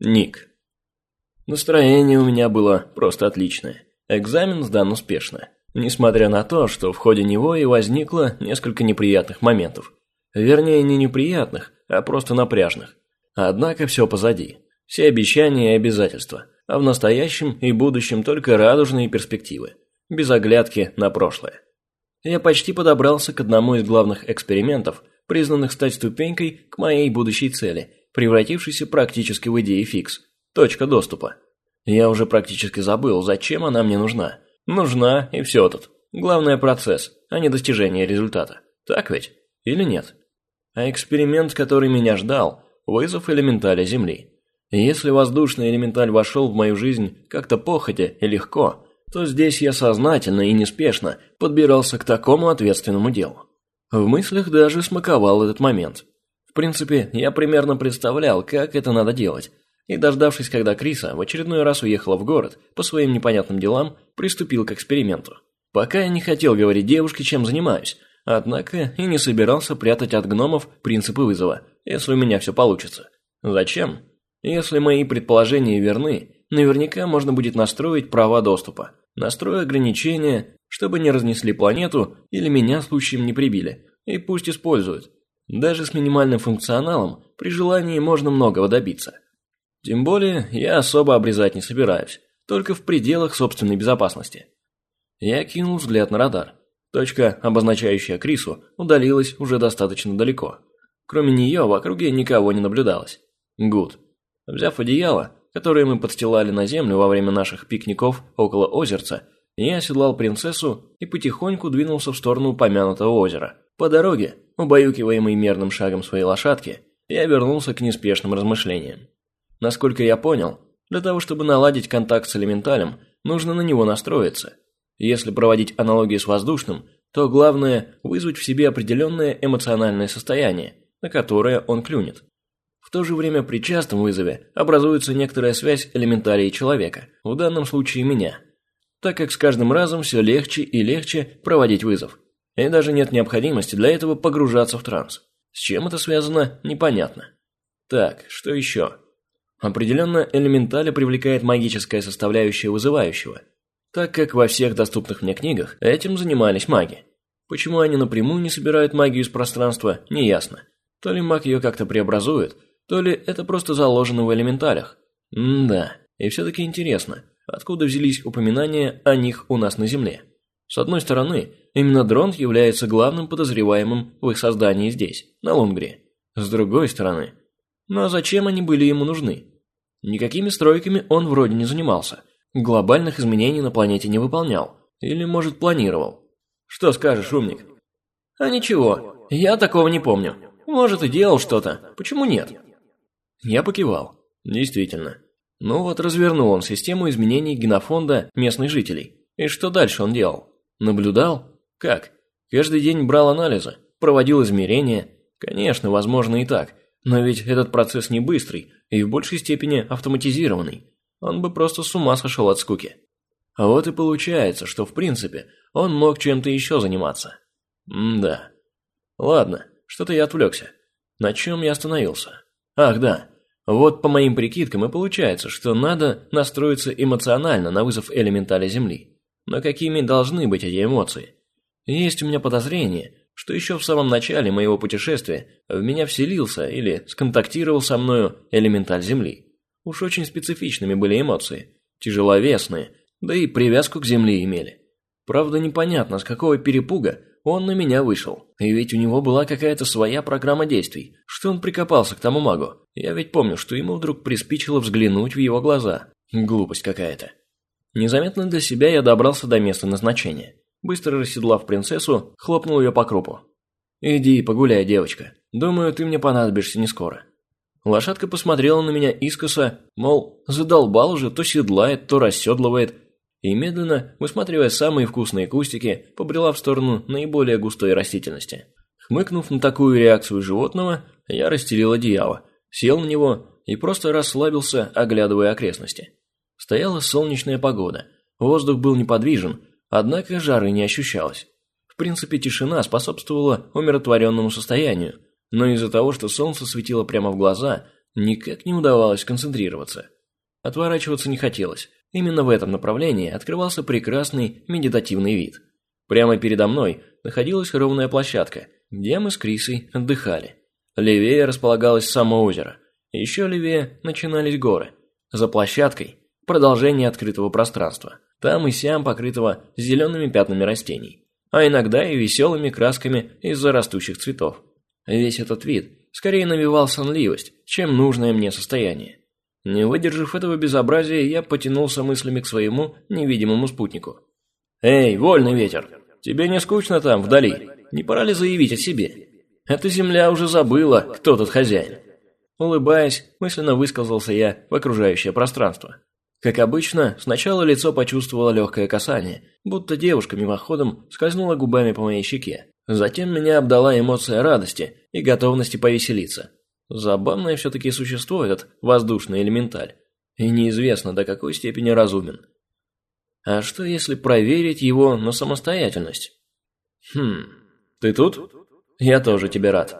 Ник. Настроение у меня было просто отличное. Экзамен сдан успешно. Несмотря на то, что в ходе него и возникло несколько неприятных моментов. Вернее, не неприятных, а просто напряжных. Однако все позади. Все обещания и обязательства. А в настоящем и будущем только радужные перспективы. Без оглядки на прошлое. Я почти подобрался к одному из главных экспериментов, признанных стать ступенькой к моей будущей цели, превратившейся практически в идею фикс – точка доступа. Я уже практически забыл, зачем она мне нужна. Нужна, и все тут. Главное – процесс, а не достижение результата. Так ведь? Или нет? А эксперимент, который меня ждал – вызов элементаля Земли. если воздушный элементаль вошел в мою жизнь как-то походя и легко, то здесь я сознательно и неспешно подбирался к такому ответственному делу. В мыслях даже смаковал этот момент. Принципе, я примерно представлял, как это надо делать, и, дождавшись, когда Криса в очередной раз уехала в город по своим непонятным делам, приступил к эксперименту. Пока я не хотел говорить девушке, чем занимаюсь, однако и не собирался прятать от гномов принципы вызова, если у меня все получится. Зачем? Если мои предположения верны, наверняка можно будет настроить права доступа. Настрою ограничения, чтобы не разнесли планету или меня случаем не прибили, и пусть используют. Даже с минимальным функционалом при желании можно многого добиться. Тем более, я особо обрезать не собираюсь, только в пределах собственной безопасности. Я кинул взгляд на радар. Точка, обозначающая Крису, удалилась уже достаточно далеко. Кроме нее в округе никого не наблюдалось. Гуд. Взяв одеяло, которые мы подстилали на землю во время наших пикников около озерца, я оседлал принцессу и потихоньку двинулся в сторону упомянутого озера. По дороге, убаюкиваемый мерным шагом своей лошадки, я вернулся к неспешным размышлениям. Насколько я понял, для того, чтобы наладить контакт с элементалем, нужно на него настроиться. Если проводить аналогии с воздушным, то главное – вызвать в себе определенное эмоциональное состояние, на которое он клюнет. В то же время при частом вызове образуется некоторая связь элементарии человека, в данном случае меня, так как с каждым разом все легче и легче проводить вызов, и даже нет необходимости для этого погружаться в транс. С чем это связано, непонятно. Так, что еще? Определенно элементаля привлекает магическая составляющая вызывающего, так как во всех доступных мне книгах этим занимались маги. Почему они напрямую не собирают магию из пространства, неясно. То ли маг ее как-то преобразует, то ли это просто заложено в элементалях. М-да, и все-таки интересно, откуда взялись упоминания о них у нас на Земле. С одной стороны, именно Дронт является главным подозреваемым в их создании здесь, на Лунгре. С другой стороны, ну а зачем они были ему нужны? Никакими стройками он вроде не занимался, глобальных изменений на планете не выполнял, или, может, планировал. Что скажешь, умник? А ничего, я такого не помню. Может, и делал что-то, почему нет? Я покивал. Действительно. Ну вот развернул он систему изменений генофонда местных жителей. И что дальше он делал? Наблюдал? Как? Каждый день брал анализы, проводил измерения. Конечно, возможно и так. Но ведь этот процесс не быстрый и в большей степени автоматизированный. Он бы просто с ума сошел от скуки. А вот и получается, что в принципе он мог чем-то еще заниматься. М-да. Ладно, что-то я отвлекся. На чем я остановился? Ах, да. Вот по моим прикидкам и получается, что надо настроиться эмоционально на вызов элементаля Земли. Но какими должны быть эти эмоции? Есть у меня подозрение, что еще в самом начале моего путешествия в меня вселился или сконтактировал со мною элементаль Земли. Уж очень специфичными были эмоции, тяжеловесные, да и привязку к Земле имели. Правда, непонятно, с какого перепуга он на меня вышел. И ведь у него была какая-то своя программа действий. Что он прикопался к тому магу? Я ведь помню, что ему вдруг приспичило взглянуть в его глаза. Глупость какая-то. Незаметно для себя я добрался до места назначения. Быстро расседлав принцессу, хлопнул ее по крупу. «Иди, погуляй, девочка. Думаю, ты мне понадобишься не скоро». Лошадка посмотрела на меня искоса, мол, задолбал уже, то седлает, то расседлывает, и медленно, высматривая самые вкусные кустики, побрела в сторону наиболее густой растительности. Хмыкнув на такую реакцию животного, я расстелил одеяло, сел на него и просто расслабился, оглядывая окрестности. Стояла солнечная погода, воздух был неподвижен, однако жары не ощущалось. В принципе, тишина способствовала умиротворенному состоянию, но из-за того, что солнце светило прямо в глаза, Никак не удавалось концентрироваться. Отворачиваться не хотелось. Именно в этом направлении открывался прекрасный медитативный вид. Прямо передо мной находилась ровная площадка, где мы с Крисой отдыхали. Левее располагалось само озеро. Еще левее начинались горы. За площадкой – продолжение открытого пространства. Там и сям покрытого зелеными пятнами растений. А иногда и веселыми красками из-за растущих цветов. Весь этот вид скорее навевал сонливость, чем нужное мне состояние. Не выдержав этого безобразия, я потянулся мыслями к своему невидимому спутнику. «Эй, вольный ветер, тебе не скучно там, вдали? Не пора ли заявить о себе? Эта земля уже забыла, кто тут хозяин». Улыбаясь, мысленно высказался я в окружающее пространство. Как обычно, сначала лицо почувствовало легкое касание, будто девушка мимоходом скользнула губами по моей щеке. Затем меня обдала эмоция радости и готовности повеселиться. Забавное все-таки существо этот воздушный элементаль. И неизвестно, до какой степени разумен. А что если проверить его на самостоятельность? Хм, ты тут? Я тоже тебе рад.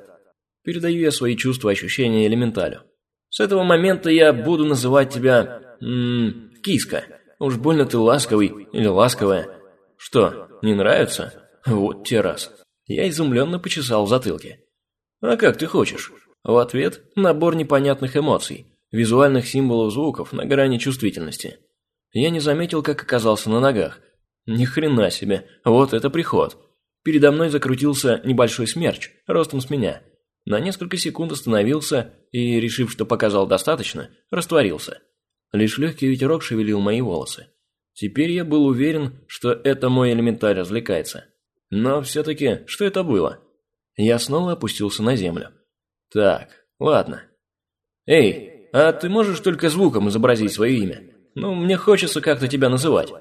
Передаю я свои чувства и ощущения элементалю. С этого момента я буду называть тебя... М -м, киска. Уж больно ты ласковый или ласковая. Что, не нравится? Вот те раз. Я изумленно почесал в затылке. А как ты хочешь? В ответ – набор непонятных эмоций, визуальных символов звуков на грани чувствительности. Я не заметил, как оказался на ногах. Ни хрена себе, вот это приход. Передо мной закрутился небольшой смерч, ростом с меня. На несколько секунд остановился и, решив, что показал достаточно, растворился. Лишь легкий ветерок шевелил мои волосы. Теперь я был уверен, что это мой элементарь развлекается. Но все-таки, что это было? Я снова опустился на землю. Так, ладно. Эй, а ты можешь только звуком изобразить свое имя? Ну, мне хочется как-то тебя называть.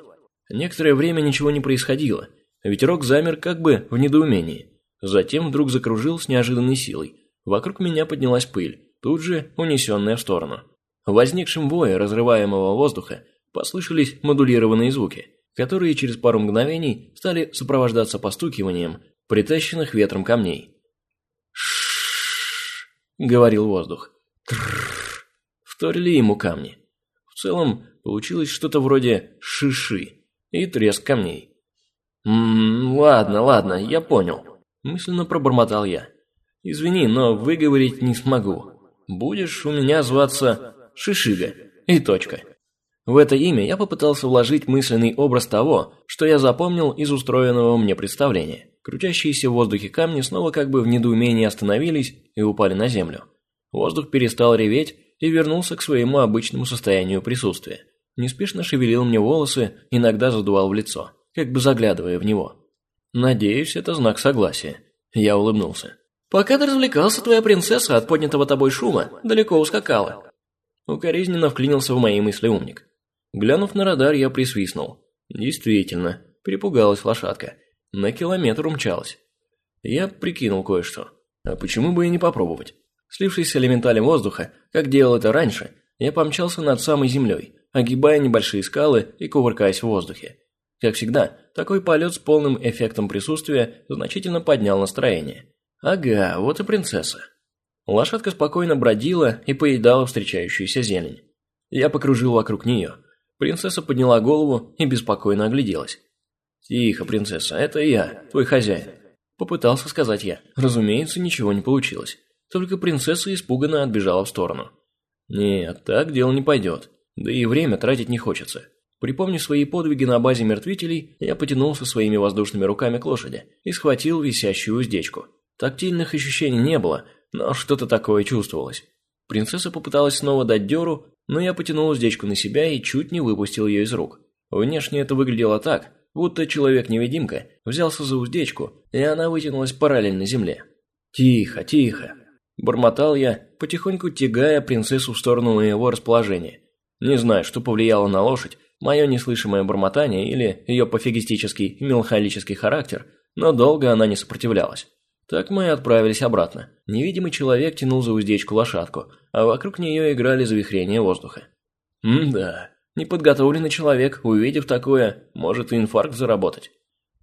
Некоторое время ничего не происходило. Ветерок замер как бы в недоумении. Затем вдруг закружил с неожиданной силой. Вокруг меня поднялась пыль, тут же унесенная в сторону. В возникшем вое разрываемого воздуха послышались модулированные звуки, которые через пару мгновений стали сопровождаться постукиванием притащенных ветром камней. — говорил воздух. Трррр. Вторили ему камни. В целом, получилось что-то вроде шиши и треск камней. «Ммм, ладно, ладно, я понял», – мысленно пробормотал я. «Извини, но выговорить не смогу. Будешь у меня зваться Шишига. И точка». В это имя я попытался вложить мысленный образ того, что я запомнил из устроенного мне представления. Крутящиеся в воздухе камни снова как бы в недоумении остановились и упали на землю. Воздух перестал реветь и вернулся к своему обычному состоянию присутствия. Неспешно шевелил мне волосы, иногда задувал в лицо, как бы заглядывая в него. Надеюсь, это знак согласия. Я улыбнулся. «Пока ты развлекался, твоя принцесса от поднятого тобой шума далеко ускакала». Укоризненно вклинился в мои мысли умник. Глянув на радар, я присвистнул. Действительно, перепугалась лошадка. На километр умчалась. Я прикинул кое-что. А почему бы и не попробовать? Слившись с элементалем воздуха, как делал это раньше, я помчался над самой землей, огибая небольшие скалы и кувыркаясь в воздухе. Как всегда, такой полет с полным эффектом присутствия значительно поднял настроение. Ага, вот и принцесса. Лошадка спокойно бродила и поедала встречающуюся зелень. Я покружил вокруг нее. Принцесса подняла голову и беспокойно огляделась. «Тихо, принцесса, это я, твой хозяин», – попытался сказать я. Разумеется, ничего не получилось. Только принцесса испуганно отбежала в сторону. «Нет, так дело не пойдет. Да и время тратить не хочется». Припомнив свои подвиги на базе мертвителей, я потянулся своими воздушными руками к лошади и схватил висящую уздечку. Тактильных ощущений не было, но что-то такое чувствовалось. Принцесса попыталась снова дать дёру, но я потянул уздечку на себя и чуть не выпустил ее из рук. Внешне это выглядело так, будто человек-невидимка взялся за уздечку, и она вытянулась параллельно земле. «Тихо, тихо!» – бормотал я, потихоньку тягая принцессу в сторону моего расположения. Не знаю, что повлияло на лошадь, мое неслышимое бормотание или ее пофигистический меланхолический характер, но долго она не сопротивлялась. Так мы и отправились обратно. Невидимый человек тянул за уздечку лошадку, а вокруг нее играли завихрения воздуха. М-да, Неподготовленный человек, увидев такое, может и инфаркт заработать.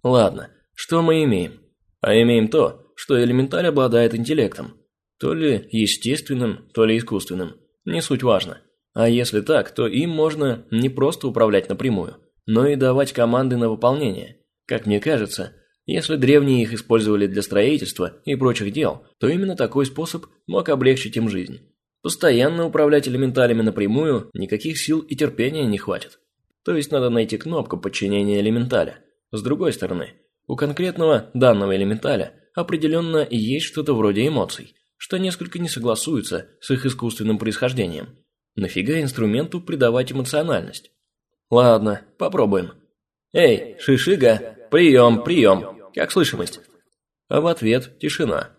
Ладно, что мы имеем? А имеем то, что элементаль обладает интеллектом. То ли естественным, то ли искусственным. Не суть важно. А если так, то им можно не просто управлять напрямую, но и давать команды на выполнение. Как мне кажется, если древние их использовали для строительства и прочих дел, то именно такой способ мог облегчить им жизнь. Постоянно управлять элементалями напрямую никаких сил и терпения не хватит. То есть надо найти кнопку подчинения элементаля. С другой стороны, у конкретного данного элементаля определенно есть что-то вроде эмоций, что несколько не согласуется с их искусственным происхождением. Нафига инструменту придавать эмоциональность? Ладно, попробуем. Эй, Шишига, прием, прием, как слышимость? А в ответ тишина.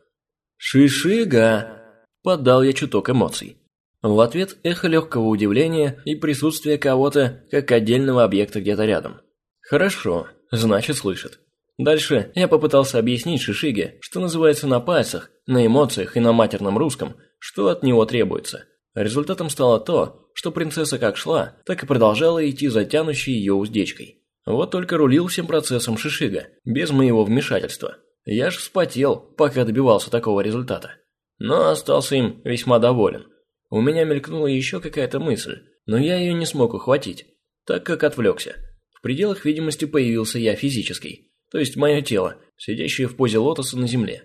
Шишига, подал я чуток эмоций. В ответ эхо легкого удивления и присутствие кого-то как отдельного объекта где-то рядом. Хорошо, значит слышит. Дальше я попытался объяснить Шишиге, что называется на пальцах, на эмоциях и на матерном русском, что от него требуется. Результатом стало то, что принцесса как шла, так и продолжала идти за ее уздечкой. Вот только рулил всем процессом Шишига, без моего вмешательства. Я ж вспотел, пока добивался такого результата. Но остался им весьма доволен. У меня мелькнула еще какая-то мысль, но я ее не смог ухватить, так как отвлекся. В пределах видимости появился я физический, то есть мое тело, сидящее в позе лотоса на земле.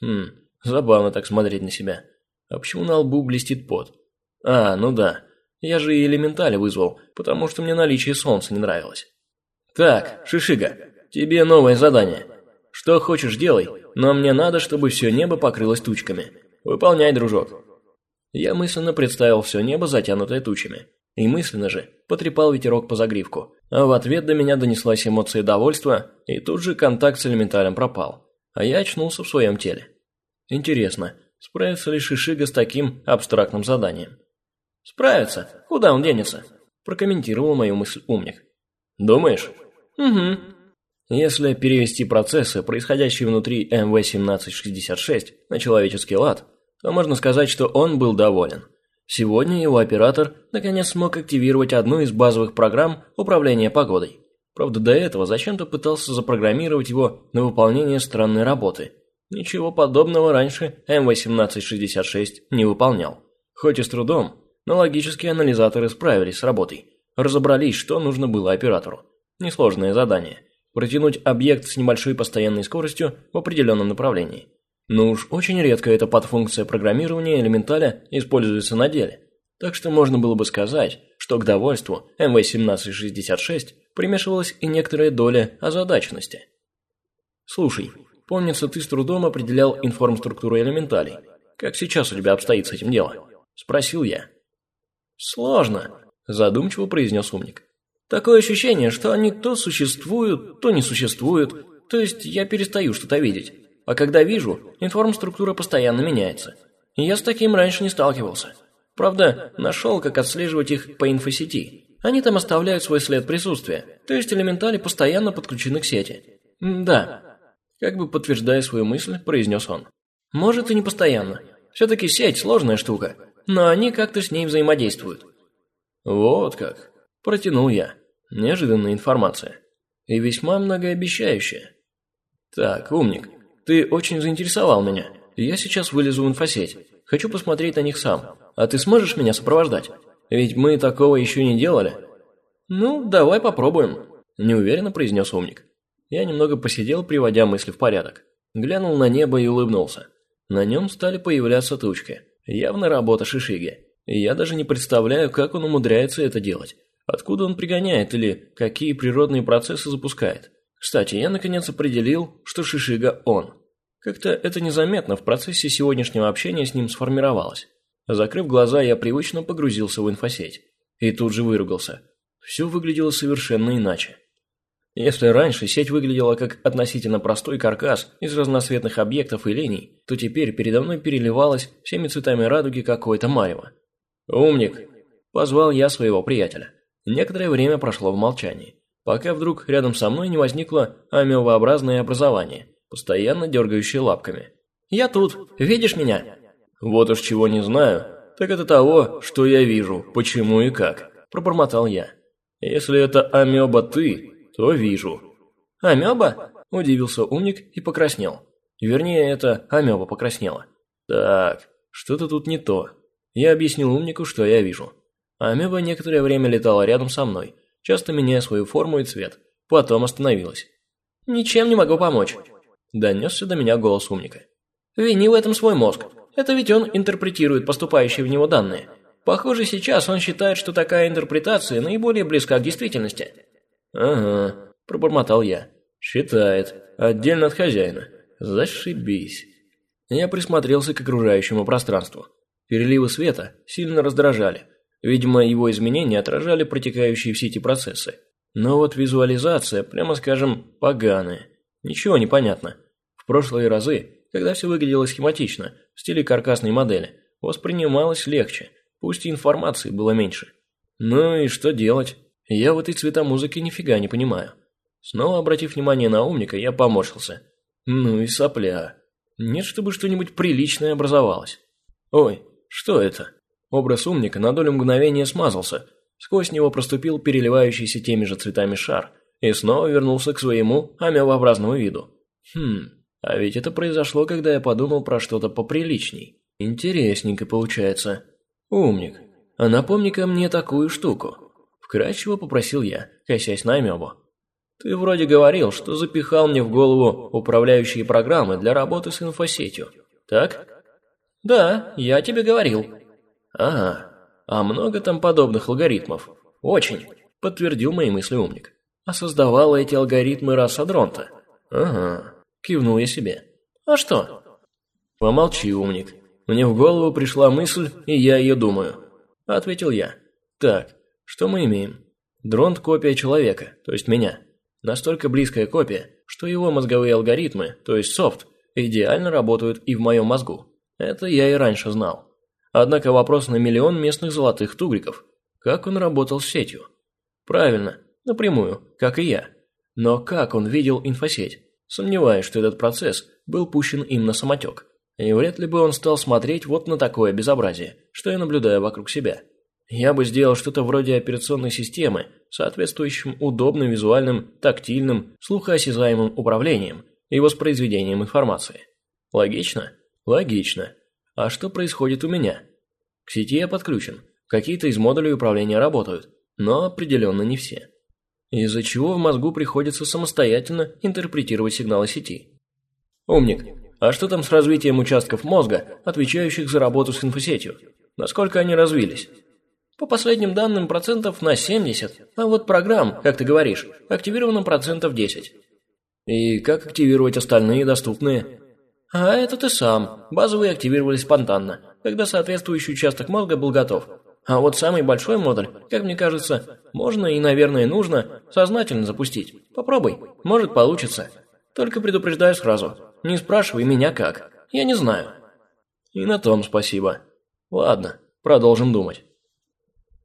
Хм, забавно так смотреть на себя. А почему на лбу блестит пот? А, ну да, я же и элементали вызвал, потому что мне наличие солнца не нравилось. Так, Шишига, тебе новое задание. Что хочешь делай, но мне надо, чтобы все небо покрылось тучками. Выполняй, дружок. Я мысленно представил все небо, затянутое тучами. И мысленно же потрепал ветерок по загривку. А в ответ до меня донеслась эмоция довольства, и тут же контакт с элементалем пропал. А я очнулся в своем теле. Интересно, справится ли Шишига с таким абстрактным заданием? «Справится. Куда он денется?» Прокомментировал мою мысль умник. «Думаешь?» «Угу». Если перевести процессы, происходящие внутри МВ-1766, на человеческий лад, то можно сказать, что он был доволен. Сегодня его оператор наконец смог активировать одну из базовых программ управления погодой. Правда, до этого зачем-то пытался запрограммировать его на выполнение странной работы. Ничего подобного раньше М1866 не выполнял. Хоть и с трудом, но логические анализаторы справились с работой. Разобрались, что нужно было оператору. Несложное задание. Протянуть объект с небольшой постоянной скоростью в определенном направлении. Но уж очень редко эта подфункция программирования элементаля используется на деле. Так что можно было бы сказать, что к довольству МВ-1766 примешивалась и некоторая доля озадаченности. Слушай, помнится, ты с трудом определял информструктуру элементалей. Как сейчас у тебя обстоит с этим дело? Спросил я. Сложно, задумчиво произнес умник. Такое ощущение, что они то существуют, то не существуют. То есть я перестаю что-то видеть. А когда вижу, информструктура постоянно меняется. И я с таким раньше не сталкивался. Правда, нашел, как отслеживать их по инфосети. Они там оставляют свой след присутствия, то есть элементали постоянно подключены к сети. да. Как бы подтверждая свою мысль, произнес он. Может и не постоянно. Все-таки сеть сложная штука, но они как-то с ней взаимодействуют. Вот как. Протянул я. Неожиданная информация. И весьма многообещающая. Так, умник, ты очень заинтересовал меня. Я сейчас вылезу в инфосеть. Хочу посмотреть на них сам. А ты сможешь меня сопровождать? Ведь мы такого еще не делали. Ну, давай попробуем. Неуверенно произнес умник. Я немного посидел, приводя мысли в порядок. Глянул на небо и улыбнулся. На нем стали появляться тучки. Явно работа Шишиги. И я даже не представляю, как он умудряется это делать. Откуда он пригоняет или какие природные процессы запускает. Кстати, я наконец определил, что Шишига он. Как-то это незаметно в процессе сегодняшнего общения с ним сформировалось. Закрыв глаза, я привычно погрузился в инфосеть. И тут же выругался. Все выглядело совершенно иначе. Если раньше сеть выглядела как относительно простой каркас из разноцветных объектов и линий, то теперь передо мной переливалось всеми цветами радуги какое-то марево. «Умник!» – позвал я своего приятеля. Некоторое время прошло в молчании пока вдруг рядом со мной не возникло амебообразное образование, постоянно дергающее лапками. «Я тут, видишь меня?» «Вот уж чего не знаю, так это того, что я вижу, почему и как», – пробормотал я. «Если это амеба ты, то вижу». «Амеба?» – удивился умник и покраснел. Вернее, это амеба покраснела. «Так, что-то тут не то. Я объяснил умнику, что я вижу. Амеба некоторое время летала рядом со мной, часто меняя свою форму и цвет. Потом остановилась. «Ничем не могу помочь», – донесся до меня голос умника. «Вини в этом свой мозг. Это ведь он интерпретирует поступающие в него данные. Похоже, сейчас он считает, что такая интерпретация наиболее близка к действительности». «Ага», – пробормотал я. «Считает. Отдельно от хозяина. Зашибись». Я присмотрелся к окружающему пространству. Переливы света сильно раздражали. Видимо, его изменения отражали протекающие в сети процессы. Но вот визуализация, прямо скажем, поганая. Ничего не понятно. В прошлые разы, когда все выглядело схематично, в стиле каркасной модели, воспринималось легче, пусть и информации было меньше. Ну и что делать? Я в этой цветомузыке нифига не понимаю. Снова обратив внимание на умника, я поморщился. Ну и сопля. Нет, чтобы что-нибудь приличное образовалось. Ой, что это? Образ умника на долю мгновения смазался, Сквозь него проступил переливающийся теми же цветами шар и снова вернулся к своему амебообразному виду. Хм, а ведь это произошло, когда я подумал про что-то поприличней. Интересненько получается. Умник, а напомни-ка мне такую штуку. Вкратчиво попросил я, косясь на амебу. Ты вроде говорил, что запихал мне в голову управляющие программы для работы с инфосетью, так? Да, я тебе говорил. Ага, а много там подобных алгоритмов? Очень, подтвердил мои мысли умник. А создавала эти алгоритмы раса Дронта? Ага, кивнул я себе. А что? Помолчи, умник. Мне в голову пришла мысль, и я ее думаю. Ответил я. Так, что мы имеем? Дронт – копия человека, то есть меня. Настолько близкая копия, что его мозговые алгоритмы, то есть софт, идеально работают и в моем мозгу. Это я и раньше знал. Однако вопрос на миллион местных золотых тугриков. Как он работал с сетью? Правильно, напрямую, как и я. Но как он видел инфосеть? Сомневаюсь, что этот процесс был пущен им на самотек. И вряд ли бы он стал смотреть вот на такое безобразие, что я наблюдаю вокруг себя. Я бы сделал что-то вроде операционной системы, соответствующим удобным визуальным, тактильным, слухоосязаемым управлением и воспроизведением информации. Логично? Логично. А что происходит у меня? К сети я подключен. Какие-то из модулей управления работают, но определенно не все. Из-за чего в мозгу приходится самостоятельно интерпретировать сигналы сети. Умник, а что там с развитием участков мозга, отвечающих за работу с инфосетью? Насколько они развились? По последним данным, процентов на 70, а вот программ, как ты говоришь, активировано процентов 10. И как активировать остальные доступные? А это ты сам. Базовые активировались спонтанно, когда соответствующий участок мозга был готов. А вот самый большой модуль, как мне кажется, можно и, наверное, нужно сознательно запустить. Попробуй, может получится. Только предупреждаю сразу, не спрашивай меня как. Я не знаю. И на том спасибо. Ладно, продолжим думать.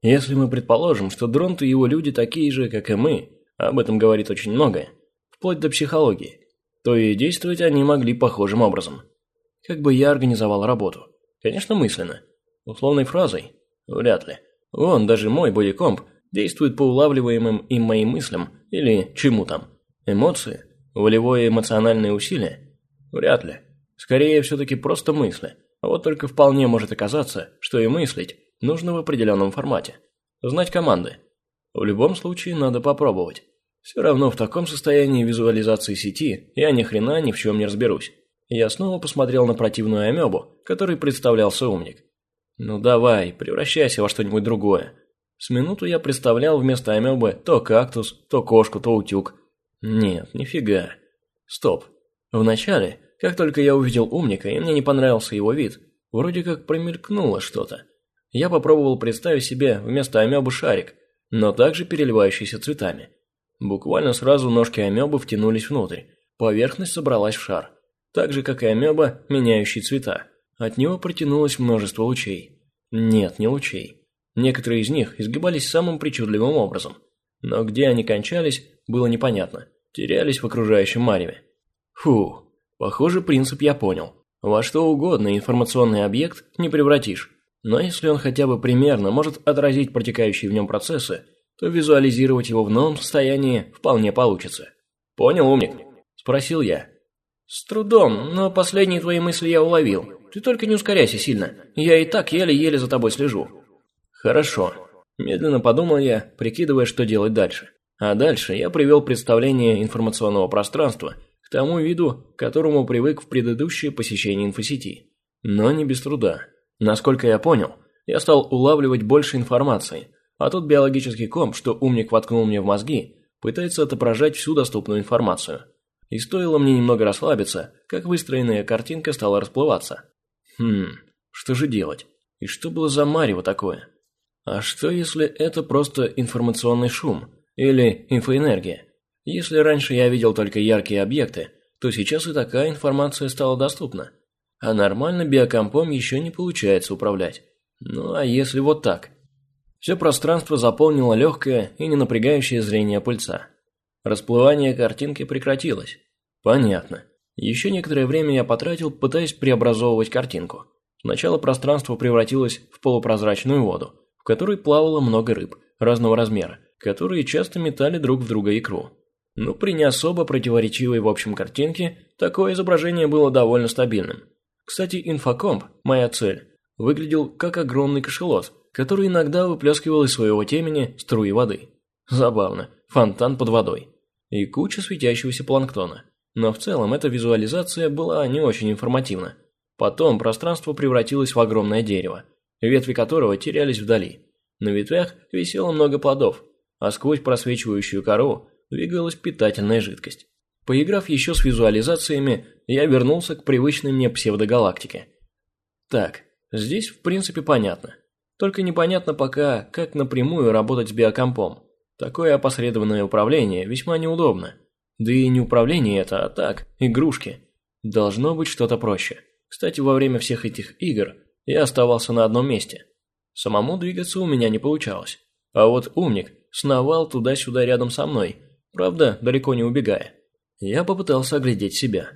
Если мы предположим, что Дронт и его люди такие же, как и мы, об этом говорит очень многое, вплоть до психологии, то и действовать они могли похожим образом. Как бы я организовал работу? Конечно, мысленно. Условной фразой? Вряд ли. Вон, даже мой бодикомп действует по улавливаемым им моим мыслям или чему там. Эмоции? Волевое эмоциональное усилие? Вряд ли. Скорее, все-таки просто мысли. А вот только вполне может оказаться, что и мыслить нужно в определенном формате. Знать команды. В любом случае, надо попробовать. Все равно в таком состоянии визуализации сети я ни хрена ни в чем не разберусь. Я снова посмотрел на противную амебу, который представлялся умник. Ну давай, превращайся во что-нибудь другое. С минуту я представлял вместо амебы то кактус, то кошку, то утюг. Нет, нифига. Стоп. Вначале, как только я увидел умника, и мне не понравился его вид, вроде как промелькнуло что-то. Я попробовал представить себе вместо амебы шарик, но также переливающийся цветами. Буквально сразу ножки амебы втянулись внутрь. Поверхность собралась в шар. Так же, как и амеба, меняющий цвета. От него протянулось множество лучей. Нет, не лучей. Некоторые из них изгибались самым причудливым образом. Но где они кончались, было непонятно. Терялись в окружающем мареве. Фу, похоже, принцип я понял. Во что угодно информационный объект не превратишь. Но если он хотя бы примерно может отразить протекающие в нем процессы, то визуализировать его в новом состоянии вполне получится. «Понял, умник?» – спросил я. «С трудом, но последние твои мысли я уловил. Ты только не ускоряйся сильно. Я и так еле-еле за тобой слежу». «Хорошо». Медленно подумал я, прикидывая, что делать дальше. А дальше я привел представление информационного пространства к тому виду, к которому привык в предыдущее посещение инфосети. Но не без труда. Насколько я понял, я стал улавливать больше информации, а тот биологический комп, что умник воткнул мне в мозги, пытается отображать всю доступную информацию. И стоило мне немного расслабиться, как выстроенная картинка стала расплываться. Хм, что же делать? И что было за марево такое? А что если это просто информационный шум? Или инфоэнергия? Если раньше я видел только яркие объекты, то сейчас и такая информация стала доступна. А нормально биокомпом еще не получается управлять. Ну а если вот так? Все пространство заполнило легкое и не напрягающее зрение пыльца. Расплывание картинки прекратилось. Понятно. Еще некоторое время я потратил, пытаясь преобразовывать картинку. Сначала пространство превратилось в полупрозрачную воду, в которой плавало много рыб разного размера, которые часто метали друг в друга икру. Но при не особо противоречивой в общем картинке, такое изображение было довольно стабильным. Кстати, инфокомп, моя цель, выглядел как огромный кошелот, который иногда выплескивал из своего темени струи воды. Забавно, фонтан под водой. И куча светящегося планктона. Но в целом эта визуализация была не очень информативна. Потом пространство превратилось в огромное дерево, ветви которого терялись вдали. На ветвях висело много плодов, а сквозь просвечивающую кору двигалась питательная жидкость. Поиграв еще с визуализациями, я вернулся к привычной мне псевдогалактике. Так, здесь в принципе понятно. Только непонятно пока, как напрямую работать с биокомпом. Такое опосредованное управление весьма неудобно. Да и не управление это, а так, игрушки. Должно быть что-то проще. Кстати, во время всех этих игр я оставался на одном месте. Самому двигаться у меня не получалось. А вот умник сновал туда-сюда рядом со мной, правда, далеко не убегая. Я попытался оглядеть себя.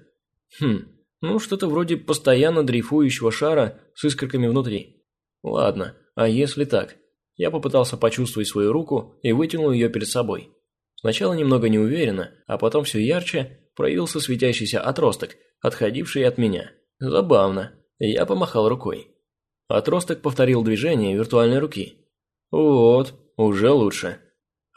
Хм, ну что-то вроде постоянно дрейфующего шара с искорками внутри. Ладно, а если так? Я попытался почувствовать свою руку и вытянул ее перед собой. Сначала немного неуверенно, а потом все ярче проявился светящийся отросток, отходивший от меня. Забавно. Я помахал рукой. Отросток повторил движение виртуальной руки. Вот, уже лучше.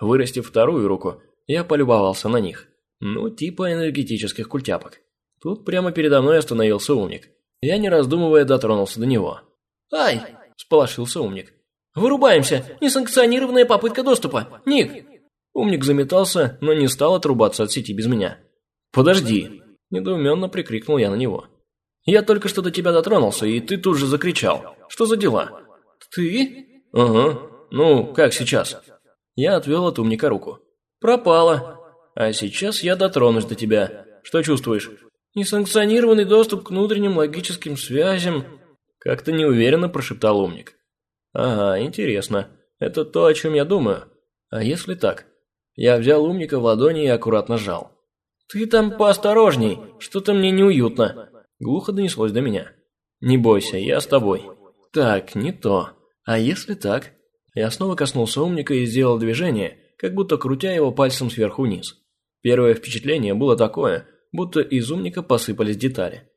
Вырастив вторую руку, я полюбовался на них. Ну, типа энергетических культяпок. Тут прямо передо мной остановился умник. Я, не раздумывая, дотронулся до него. «Ай!» – сполошился умник. «Вырубаемся! Несанкционированная попытка доступа! Ник!» Умник заметался, но не стал отрубаться от сети без меня. «Подожди!» – недоуменно прикрикнул я на него. «Я только что до тебя дотронулся, и ты тут же закричал. Что за дела?» «Ты?» «Ага. Ну, как сейчас?» Я отвел от умника руку. «Пропала. А сейчас я дотронусь до тебя. Что чувствуешь?» «Несанкционированный доступ к внутренним логическим связям», – как-то неуверенно прошептал умник. Ага, интересно. Это то, о чем я думаю. А если так? Я взял умника в ладони и аккуратно сжал. «Ты там поосторожней, что-то мне неуютно», – глухо донеслось до меня. «Не бойся, я с тобой». «Так, не то. А если так?» Я снова коснулся умника и сделал движение, как будто крутя его пальцем сверху вниз. Первое впечатление было такое, будто из умника посыпались детали.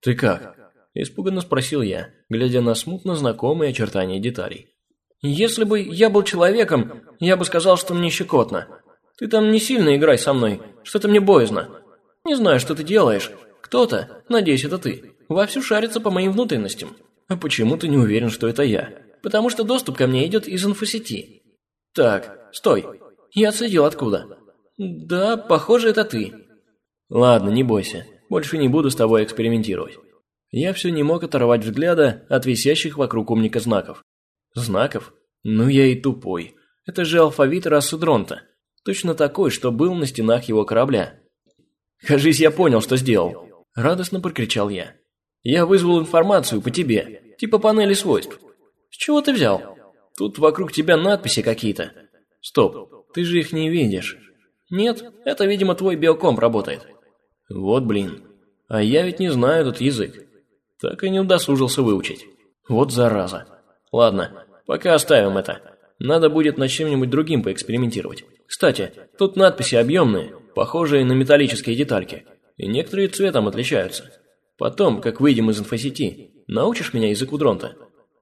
«Ты как?» – испуганно спросил я, глядя на смутно знакомые очертания деталей. «Если бы я был человеком, я бы сказал, что мне щекотно. Ты там не сильно играй со мной, что-то мне боязно. Не знаю, что ты делаешь. Кто-то, надеюсь, это ты, вовсю шарится по моим внутренностям. А почему ты не уверен, что это я? Потому что доступ ко мне идет из инфосети. Так, стой. Я отследил откуда. Да, похоже, это ты. Ладно, не бойся. Больше не буду с тобой экспериментировать. Я все не мог оторвать взгляда от висящих вокруг умника знаков. Знаков? Ну я и тупой. Это же алфавит расы Дронта. Точно такой, что был на стенах его корабля. «Кажись, я понял, что сделал!» Радостно прокричал я. «Я вызвал информацию по тебе, типа панели свойств. С чего ты взял? Тут вокруг тебя надписи какие-то. Стоп, ты же их не видишь. Нет, это, видимо, твой биокомп работает. Вот блин. А я ведь не знаю этот язык. Так и не удосужился выучить. Вот зараза. Ладно, пока оставим это. Надо будет над чем-нибудь другим поэкспериментировать. Кстати, тут надписи объемные, похожие на металлические детальки, и некоторые цветом отличаются. Потом, как выйдем из инфосети, Научишь меня языку Дронта?»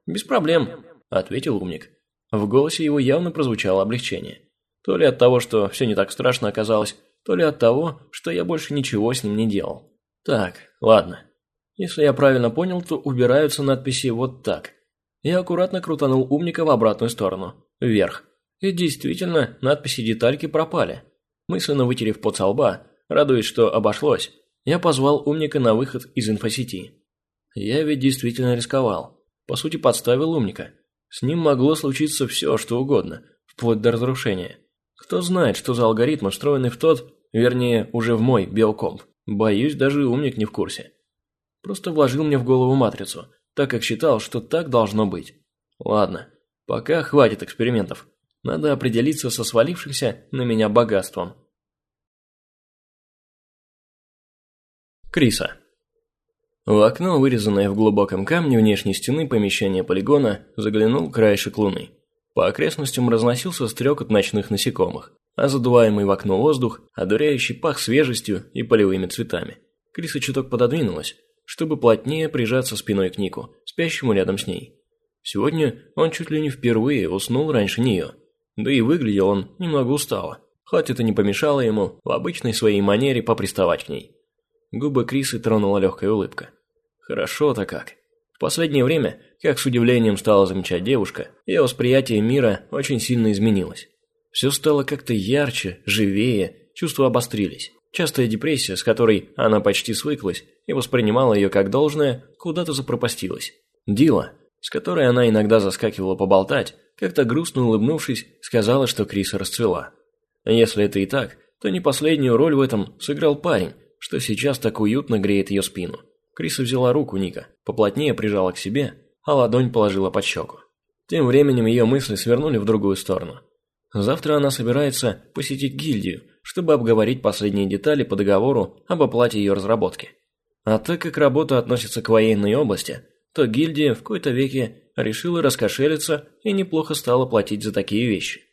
«Без проблем», – ответил умник. В голосе его явно прозвучало облегчение. То ли от того, что все не так страшно оказалось, то ли от того, что я больше ничего с ним не делал. Так, ладно. Если я правильно понял, то убираются надписи вот так. Я аккуратно крутанул умника в обратную сторону, вверх. И действительно, надписи детальки пропали. Мысленно вытерев пот со лба, радуясь, что обошлось, я позвал умника на выход из инфосети. Я ведь действительно рисковал. По сути, подставил умника. С ним могло случиться все, что угодно, вплоть до разрушения. Кто знает, что за алгоритм, встроенный в тот, вернее, уже в мой биокомп. Боюсь, даже умник не в курсе. Просто вложил мне в голову матрицу, так как считал, что так должно быть. Ладно, пока хватит экспериментов. Надо определиться со свалившимся на меня богатством. Криса. В окно, вырезанное в глубоком камне внешней стены помещения полигона, заглянул краешек луны. По окрестностям разносился стрекот ночных насекомых, а задуваемый в окно воздух, одуряющий пах свежестью и полевыми цветами. Криса чуток пододвинулась, чтобы плотнее прижаться спиной к Нику, спящему рядом с ней. Сегодня он чуть ли не впервые уснул раньше нее, да и выглядел он немного устало, хоть это не помешало ему в обычной своей манере поприставать к ней. Губы Крисы тронула легкая улыбка. Хорошо-то как. В последнее время, как с удивлением стала замечать девушка, ее восприятие мира очень сильно изменилось. Все стало как-то ярче, живее, чувства обострились. Частая депрессия, с которой она почти свыклась и воспринимала ее как должное, куда-то запропастилась. Дила, с которой она иногда заскакивала поболтать, как-то грустно улыбнувшись, сказала, что Криса расцвела. Если это и так, то не последнюю роль в этом сыграл парень, что сейчас так уютно греет ее спину. Криса взяла руку Ника, поплотнее прижала к себе, а ладонь положила под щеку. Тем временем ее мысли свернули в другую сторону. Завтра она собирается посетить гильдию, чтобы обговорить последние детали по договору об оплате ее разработки. А так как работа относится к военной области, то гильдия в какой-то веке решила раскошелиться и неплохо стала платить за такие вещи.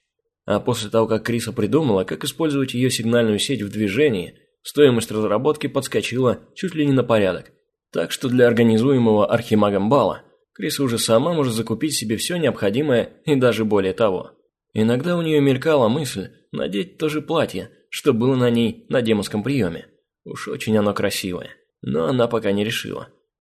А после того, как Криса придумала, как использовать ее сигнальную сеть в движении, стоимость разработки подскочила чуть ли не на порядок, так что для организуемого архимагом бала Криса уже сама может закупить себе все необходимое и даже более того. Иногда у нее мелькала мысль надеть то же платье, что было на ней на демонском приеме. Уж очень оно красивое. Но она пока не решила.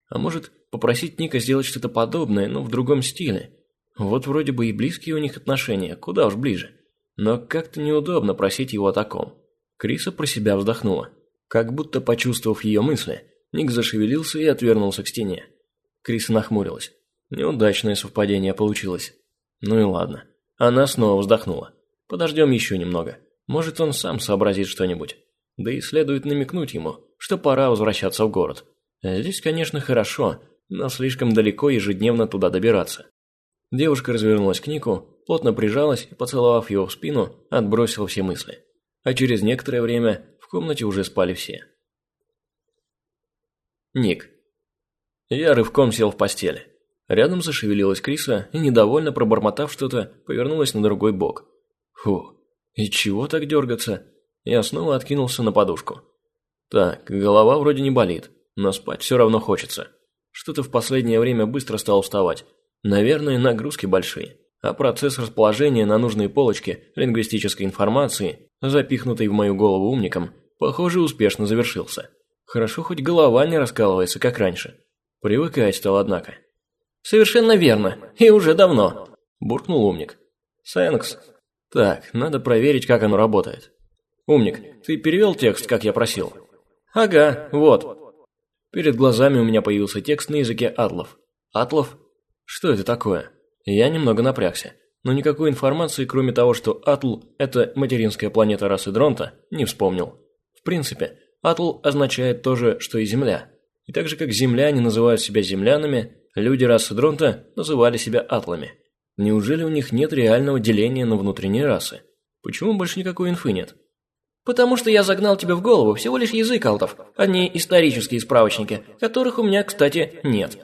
А может, попросить Ника сделать что-то подобное, но в другом стиле. Вот вроде бы и близкие у них отношения, куда уж ближе. Но как-то неудобно просить его о таком. Криса про себя вздохнула. Как будто почувствовав ее мысли, Ник зашевелился и отвернулся к стене. Криса нахмурилась. Неудачное совпадение получилось. Ну и ладно. Она снова вздохнула. Подождем еще немного. Может, он сам сообразит что-нибудь. Да и следует намекнуть ему, что пора возвращаться в город. Здесь, конечно, хорошо, но слишком далеко ежедневно туда добираться. Девушка развернулась к Нику, плотно прижалась и, поцеловав его в спину, отбросила все мысли. А через некоторое время в комнате уже спали все. Ник. Я рывком сел в постели. Рядом зашевелилась Криса и, недовольно пробормотав что-то, повернулась на другой бок. Фу, и чего так дергаться? Я снова откинулся на подушку. Так, голова вроде не болит, но спать все равно хочется. Что-то в последнее время быстро стал вставать. Наверное, нагрузки большие. А процесс расположения на нужные полочки лингвистической информации, запихнутой в мою голову умником, похоже, успешно завершился. Хорошо, хоть голова не раскалывается, как раньше. Привыкать стал, однако. «Совершенно верно. И уже давно», – буркнул умник. «Сэнкс. Так, надо проверить, как оно работает. Умник, ты перевел текст, как я просил?» «Ага, вот». Перед глазами у меня появился текст на языке атлов. Атлов? Что это такое? Я немного напрягся, но никакой информации, кроме того, что Атл – это материнская планета расы Дронта, не вспомнил. В принципе, Атл означает то же, что и Земля. И так же, как земляне называют себя землянами, люди расы Дронта называли себя атлами. Неужели у них нет реального деления на внутренние расы? Почему больше никакой инфы нет? «Потому что я загнал тебе в голову всего лишь язык алтов, а не исторические справочники, которых у меня, кстати, нет».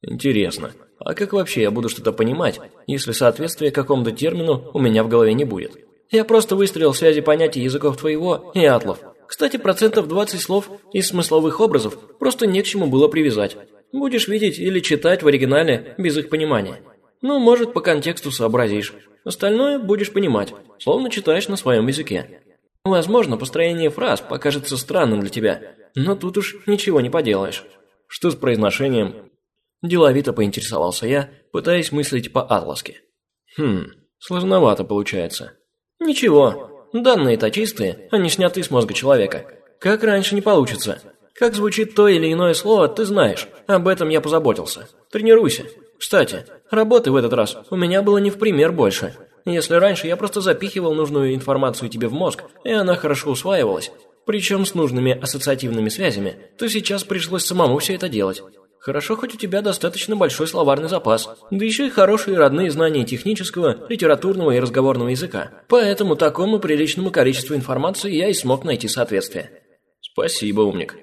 «Интересно, а как вообще я буду что-то понимать, если соответствия какому-то термину у меня в голове не будет?» «Я просто выстроил связи понятий языков твоего и атлов, кстати, процентов 20 слов из смысловых образов просто не к чему было привязать. Будешь видеть или читать в оригинале без их понимания. Ну, может, по контексту сообразишь. Остальное будешь понимать, словно читаешь на своем языке. Возможно, построение фраз покажется странным для тебя, но тут уж ничего не поделаешь. Что с произношением? Деловито поинтересовался я, пытаясь мыслить по-атласки. Хм, сложновато получается. Ничего, данные-то чистые, они сняты с мозга человека. Как раньше не получится. Как звучит то или иное слово, ты знаешь. Об этом я позаботился. Тренируйся. Кстати, работы в этот раз у меня было не в пример больше. Если раньше я просто запихивал нужную информацию тебе в мозг, и она хорошо усваивалась, причем с нужными ассоциативными связями, то сейчас пришлось самому все это делать. Хорошо, хоть у тебя достаточно большой словарный запас, да еще и хорошие родные знания технического, литературного и разговорного языка. Поэтому такому приличному количеству информации я и смог найти соответствие. Спасибо, умник.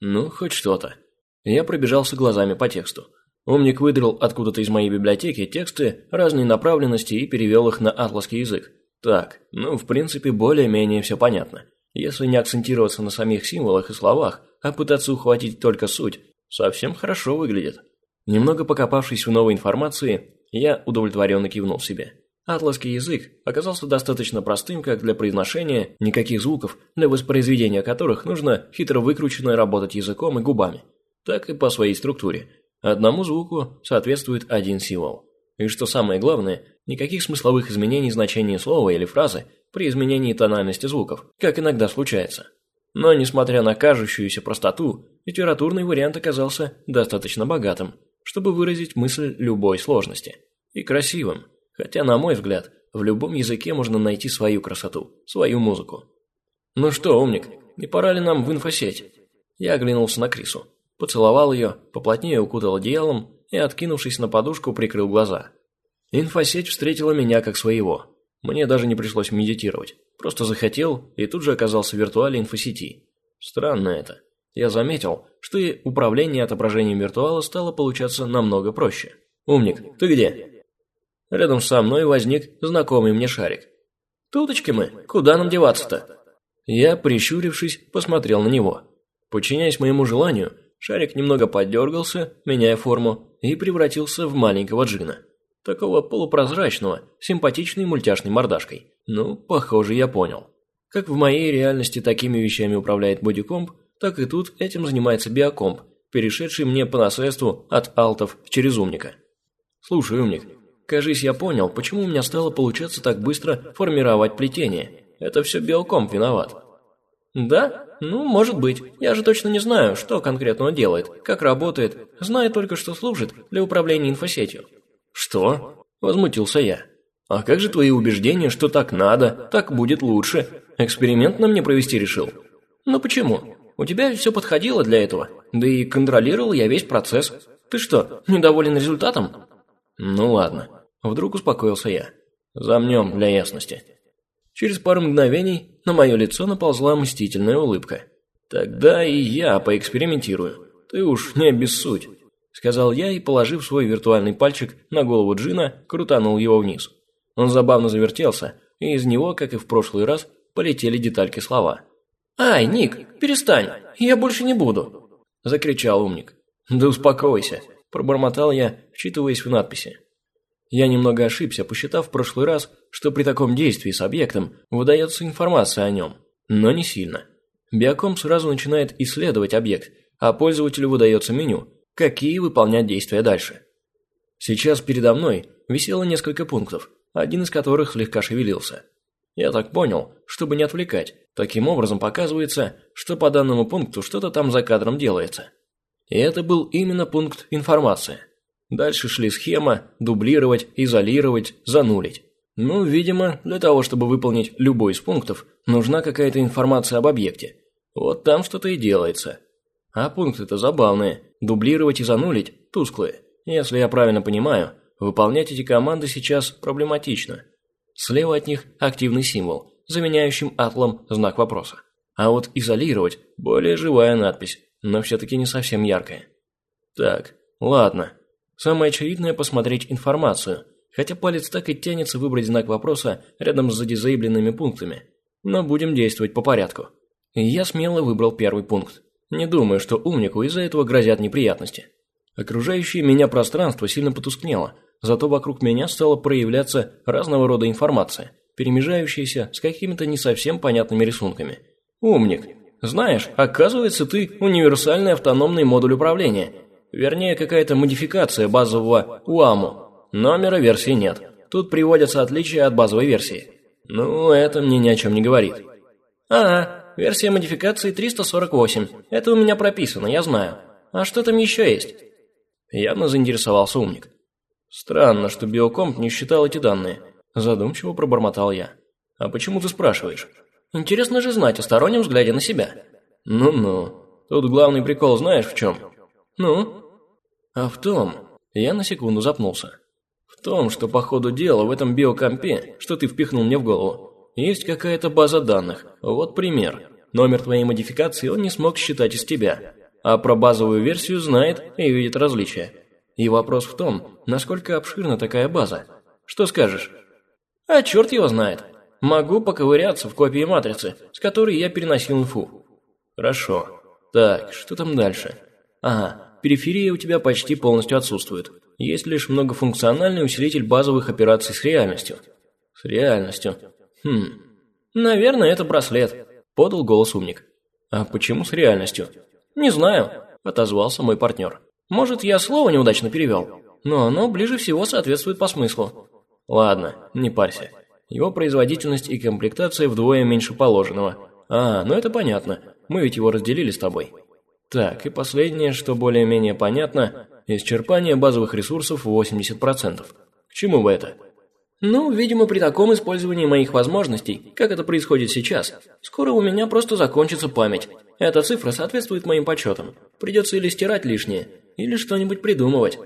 Ну, хоть что-то. Я пробежался глазами по тексту. Умник выдрал откуда-то из моей библиотеки тексты разной направленности и перевел их на атласский язык. Так, ну, в принципе, более-менее все понятно. Если не акцентироваться на самих символах и словах, а пытаться ухватить только суть, Совсем хорошо выглядит. Немного покопавшись в новой информации, я удовлетворенно кивнул себе. Атласский язык оказался достаточно простым как для произношения, никаких звуков, для воспроизведения которых нужно хитро выкрученно работать языком и губами, так и по своей структуре. Одному звуку соответствует один символ. И что самое главное, никаких смысловых изменений значения слова или фразы при изменении тональности звуков, как иногда случается. Но, несмотря на кажущуюся простоту, литературный вариант оказался достаточно богатым, чтобы выразить мысль любой сложности. И красивым, хотя, на мой взгляд, в любом языке можно найти свою красоту, свою музыку. «Ну что, умник, не пора ли нам в инфосеть?» Я оглянулся на Крису, поцеловал ее, поплотнее укутал одеялом и, откинувшись на подушку, прикрыл глаза. Инфосеть встретила меня как своего. Мне даже не пришлось медитировать. Просто захотел и тут же оказался в виртуале инфосети. Странно это. Я заметил, что и управление отображением виртуала стало получаться намного проще. «Умник, ты где?» Рядом со мной возник знакомый мне шарик. «Туточки мы, куда нам деваться-то?» Я, прищурившись, посмотрел на него. Подчиняясь моему желанию, шарик немного подергался, меняя форму, и превратился в маленького джина. Такого полупрозрачного, симпатичной мультяшной мордашкой. Ну, похоже, я понял. Как в моей реальности такими вещами управляет бодикомп, так и тут этим занимается биокомп, перешедший мне по наследству от алтов через умника. Слушай, умник, кажись, я понял, почему у меня стало получаться так быстро формировать плетение. Это все биокомп виноват. Да? Ну, может быть. Я же точно не знаю, что конкретно он делает, как работает. Знаю только, что служит для управления инфосетью. «Что?» – возмутился я. «А как же твои убеждения, что так надо, так будет лучше? Эксперимент на мне провести решил?» «Ну почему? У тебя все подходило для этого, да и контролировал я весь процесс. Ты что, недоволен результатом?» «Ну ладно». Вдруг успокоился я. «Замнем для ясности». Через пару мгновений на мое лицо наползла мстительная улыбка. «Тогда и я поэкспериментирую. Ты уж не обессудь. – сказал я и, положив свой виртуальный пальчик на голову Джина, крутанул его вниз. Он забавно завертелся, и из него, как и в прошлый раз, полетели детальки слова. «Ай, Ник, перестань, я больше не буду!» – закричал умник. «Да успокойся!» – пробормотал я, вчитываясь в надписи. Я немного ошибся, посчитав в прошлый раз, что при таком действии с объектом выдается информация о нем, но не сильно. Биоком сразу начинает исследовать объект, а пользователю выдается меню – какие выполнять действия дальше. Сейчас передо мной висело несколько пунктов, один из которых слегка шевелился. Я так понял, чтобы не отвлекать, таким образом показывается, что по данному пункту что-то там за кадром делается. И это был именно пункт информации. Дальше шли схема, дублировать, изолировать, занулить. Ну, видимо, для того, чтобы выполнить любой из пунктов, нужна какая-то информация об объекте. Вот там что-то и делается. А пункты-то забавные. Дублировать и занулить – тусклые. Если я правильно понимаю, выполнять эти команды сейчас проблематично. Слева от них активный символ, заменяющим атлом знак вопроса. А вот изолировать – более живая надпись, но все-таки не совсем яркая. Так, ладно. Самое очевидное – посмотреть информацию, хотя палец так и тянется выбрать знак вопроса рядом с задизейбленными пунктами. Но будем действовать по порядку. я смело выбрал первый пункт. Не думаю, что умнику из-за этого грозят неприятности. Окружающее меня пространство сильно потускнело, зато вокруг меня стала проявляться разного рода информация, перемежающаяся с какими-то не совсем понятными рисунками. Умник. Знаешь, оказывается, ты универсальный автономный модуль управления. Вернее, какая-то модификация базового УАМу. Номера версии нет. Тут приводятся отличия от базовой версии. Ну, это мне ни о чем не говорит. А, версия модификации 348. Это у меня прописано, я знаю. А что там еще есть? Явно заинтересовался умник. Странно, что биокомп не считал эти данные. Задумчиво пробормотал я. А почему ты спрашиваешь? Интересно же знать о стороннем взгляде на себя. Ну-ну. Тут главный прикол знаешь в чем? Ну? А в том... Я на секунду запнулся. В том, что по ходу дела в этом биокомпе, что ты впихнул мне в голову, есть какая-то база данных. Вот пример. Номер твоей модификации он не смог считать из тебя а про базовую версию знает и видит различия. И вопрос в том, насколько обширна такая база. Что скажешь? А черт его знает. Могу поковыряться в копии матрицы, с которой я переносил инфу. Хорошо. Так, что там дальше? Ага, периферия у тебя почти полностью отсутствует. Есть лишь многофункциональный усилитель базовых операций с реальностью. С реальностью. Хм. Наверное, это браслет, подал голос умник. А почему с реальностью? «Не знаю», – отозвался мой партнер. «Может, я слово неудачно перевел, но оно ближе всего соответствует по смыслу». «Ладно, не парься. Его производительность и комплектация вдвое меньше положенного. А, ну это понятно, мы ведь его разделили с тобой». Так, и последнее, что более-менее понятно, исчерпание базовых ресурсов в 80%. К чему бы это? Ну, видимо, при таком использовании моих возможностей, как это происходит сейчас, скоро у меня просто закончится память, эта цифра соответствует моим подсчетам. Придется или стирать лишнее, или что-нибудь придумывать.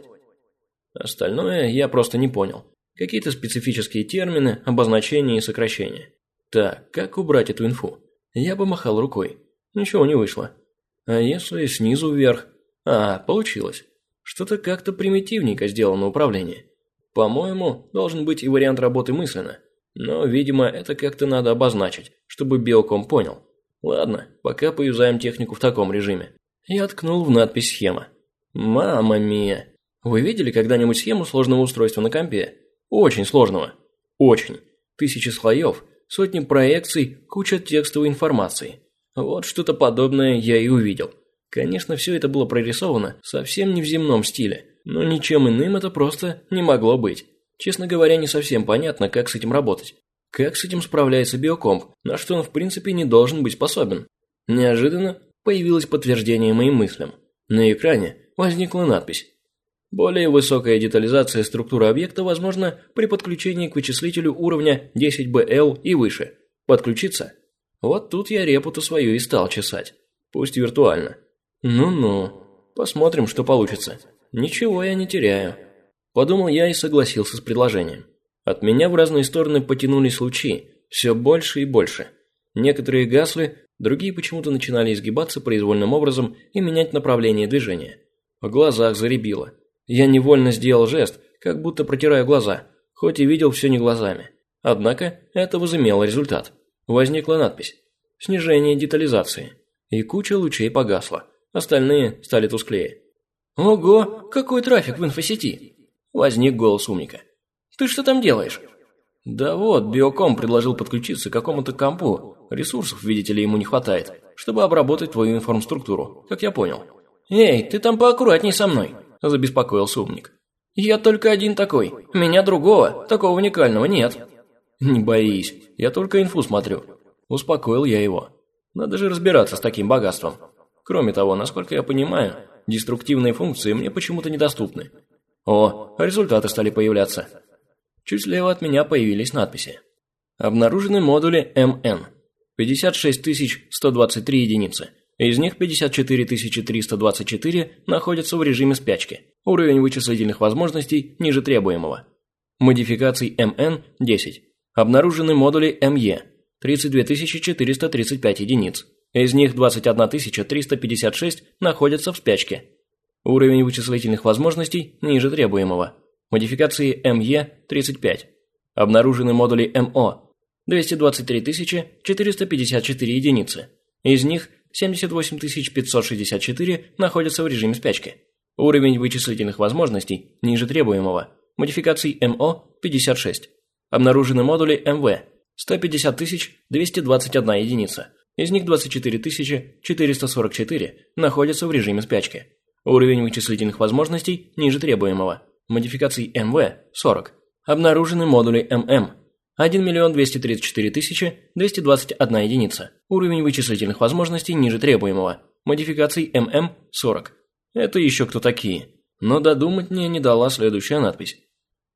Остальное я просто не понял. Какие-то специфические термины, обозначения и сокращения. Так, как убрать эту инфу? Я бы махал рукой. Ничего не вышло. А если снизу вверх? А, получилось. Что-то как-то примитивненько сделано управление. По-моему, должен быть и вариант работы мысленно. Но, видимо, это как-то надо обозначить, чтобы Биоком понял. Ладно, пока поюзаем технику в таком режиме. Я ткнул в надпись «Схема». Мама мия. Вы видели когда-нибудь схему сложного устройства на компе? Очень сложного. Очень. Тысячи слоев, сотни проекций, куча текстовой информации. Вот что-то подобное я и увидел. Конечно, все это было прорисовано совсем не в земном стиле, но ничем иным это просто не могло быть. Честно говоря, не совсем понятно, как с этим работать. Как с этим справляется биокомп, на что он в принципе не должен быть способен? Неожиданно появилось подтверждение моим мыслям. На экране возникла надпись. Более высокая детализация структуры объекта возможна при подключении к вычислителю уровня 10BL и выше. Подключиться? Вот тут я репуту свою и стал чесать. Пусть виртуально. Ну-ну, посмотрим, что получится. Ничего я не теряю. Подумал я и согласился с предложением. От меня в разные стороны потянулись лучи, все больше и больше. Некоторые гасли, другие почему-то начинали изгибаться произвольным образом и менять направление движения. В глазах заребило. Я невольно сделал жест, как будто протираю глаза, хоть и видел все не глазами. Однако это возымело результат. Возникла надпись «Снижение детализации». И куча лучей погасла. Остальные стали тусклее. «Ого, какой трафик в инфосети!» Возник голос умника. «Ты что там делаешь?» «Да вот, Биоком предложил подключиться к какому-то компу. Ресурсов, видите ли, ему не хватает, чтобы обработать твою информструктуру, как я понял». «Эй, ты там поаккуратней со мной», – забеспокоился умник. «Я только один такой. Меня другого, такого уникального нет». «Не боись, я только инфу смотрю». Успокоил я его. Надо же разбираться с таким богатством. Кроме того, насколько я понимаю, деструктивные функции мне почему-то недоступны. О, результаты стали появляться. Чуть слева от меня появились надписи. Обнаружены модули МН. 56123 единицы. Из них 54324 находятся в режиме спячки. Уровень вычислительных возможностей ниже требуемого. Модификаций МН – 10. Обнаружены модули МЕ – 32435 единиц. Из них 21356 находятся в спячке. Уровень вычислительных возможностей ниже требуемого. Модификации МЕ-35. Обнаружены модули МО. 223 454 единицы. Из них 78 564 находятся в режиме спячки. Уровень вычислительных возможностей ниже требуемого. Модификаций МО – 56. Обнаружены модули МВ – 150 221 единица. Из них 24 444 находятся в режиме спячки. Уровень вычислительных возможностей ниже требуемого. Модификаций МВ – 40. Обнаружены модули ММ – 1 234 221 единица. Уровень вычислительных возможностей ниже требуемого. Модификаций ММ – 40. Это еще кто такие? Но додумать мне не дала следующая надпись.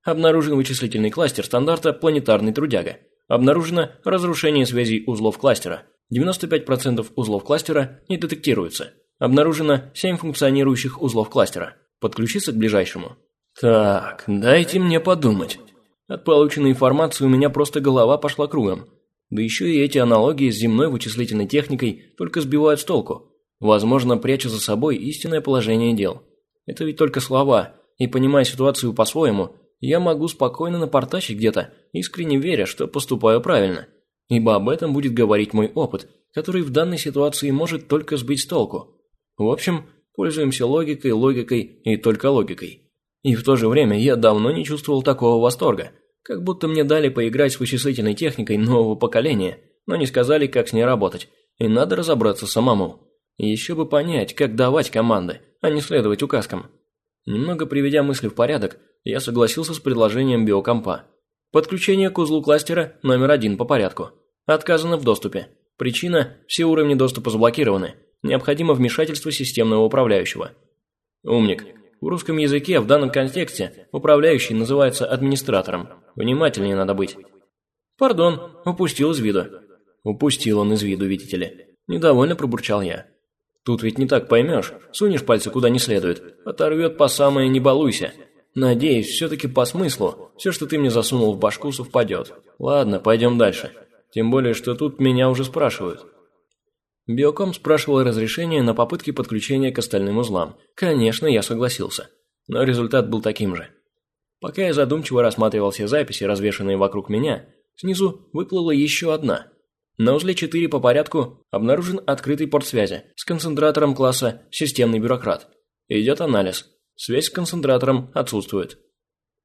Обнаружен вычислительный кластер стандарта «Планетарный трудяга». Обнаружено разрушение связей узлов кластера. 95% узлов кластера не детектируются. Обнаружено 7 функционирующих узлов кластера. Подключиться к ближайшему. Так, дайте мне подумать. От полученной информации у меня просто голова пошла кругом. Да еще и эти аналогии с земной вычислительной техникой только сбивают с толку. Возможно, пряча за собой истинное положение дел. Это ведь только слова, и понимая ситуацию по-своему, я могу спокойно напортачить где-то, искренне веря, что поступаю правильно. Ибо об этом будет говорить мой опыт, который в данной ситуации может только сбить с толку. В общем, пользуемся логикой, логикой и только логикой. И в то же время я давно не чувствовал такого восторга, как будто мне дали поиграть с вычислительной техникой нового поколения, но не сказали, как с ней работать, и надо разобраться самому. Еще бы понять, как давать команды, а не следовать указкам. Немного приведя мысли в порядок, я согласился с предложением биокомпа. Подключение к узлу кластера номер один по порядку. Отказано в доступе. Причина – все уровни доступа заблокированы. Необходимо вмешательство системного управляющего. Умник. В русском языке в данном контексте управляющий называется администратором. Внимательнее надо быть. Пардон, упустил из виду. Упустил он из виду, видите ли. Недовольно пробурчал я. Тут ведь не так поймешь. Сунешь пальцы куда не следует, оторвет по самое не балуйся. Надеюсь, все-таки по смыслу, все, что ты мне засунул в башку, совпадет. Ладно, пойдем дальше. Тем более, что тут меня уже спрашивают. Биоком спрашивал разрешение на попытки подключения к остальным узлам. Конечно, я согласился. Но результат был таким же. Пока я задумчиво рассматривал все записи, развешанные вокруг меня, снизу выплыла еще одна – на узле 4 по порядку обнаружен открытый порт связи с концентратором класса «Системный бюрократ». Идет анализ. Связь с концентратором отсутствует.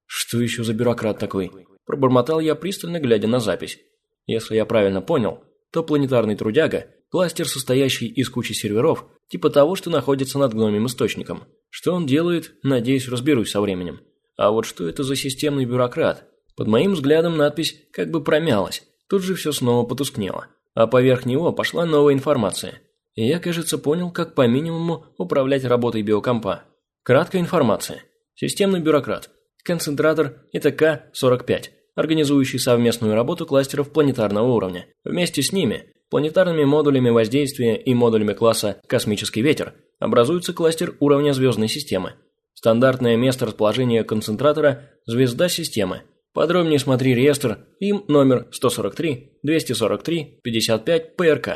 «Что еще за бюрократ такой?» Пробормотал я, пристально глядя на запись. Если я правильно понял, то планетарный трудяга – кластер, состоящий из кучи серверов, типа того, что находится над гномим источником. Что он делает, надеюсь, разберусь со временем. А вот что это за системный бюрократ? Под моим взглядом надпись как бы промялась, Тут же все снова потускнело, а поверх него пошла новая информация. И я, кажется, понял, как по минимуму управлять работой биокомпа. Краткая информация. Системный бюрократ. Концентратор ИТК-45, организующий совместную работу кластеров планетарного уровня. Вместе с ними, планетарными модулями воздействия и модулями класса «Космический ветер» образуется кластер уровня звездной системы. Стандартное место расположения концентратора – звезда системы – Подробнее смотри реестр им номер 143 243 55 ПРК.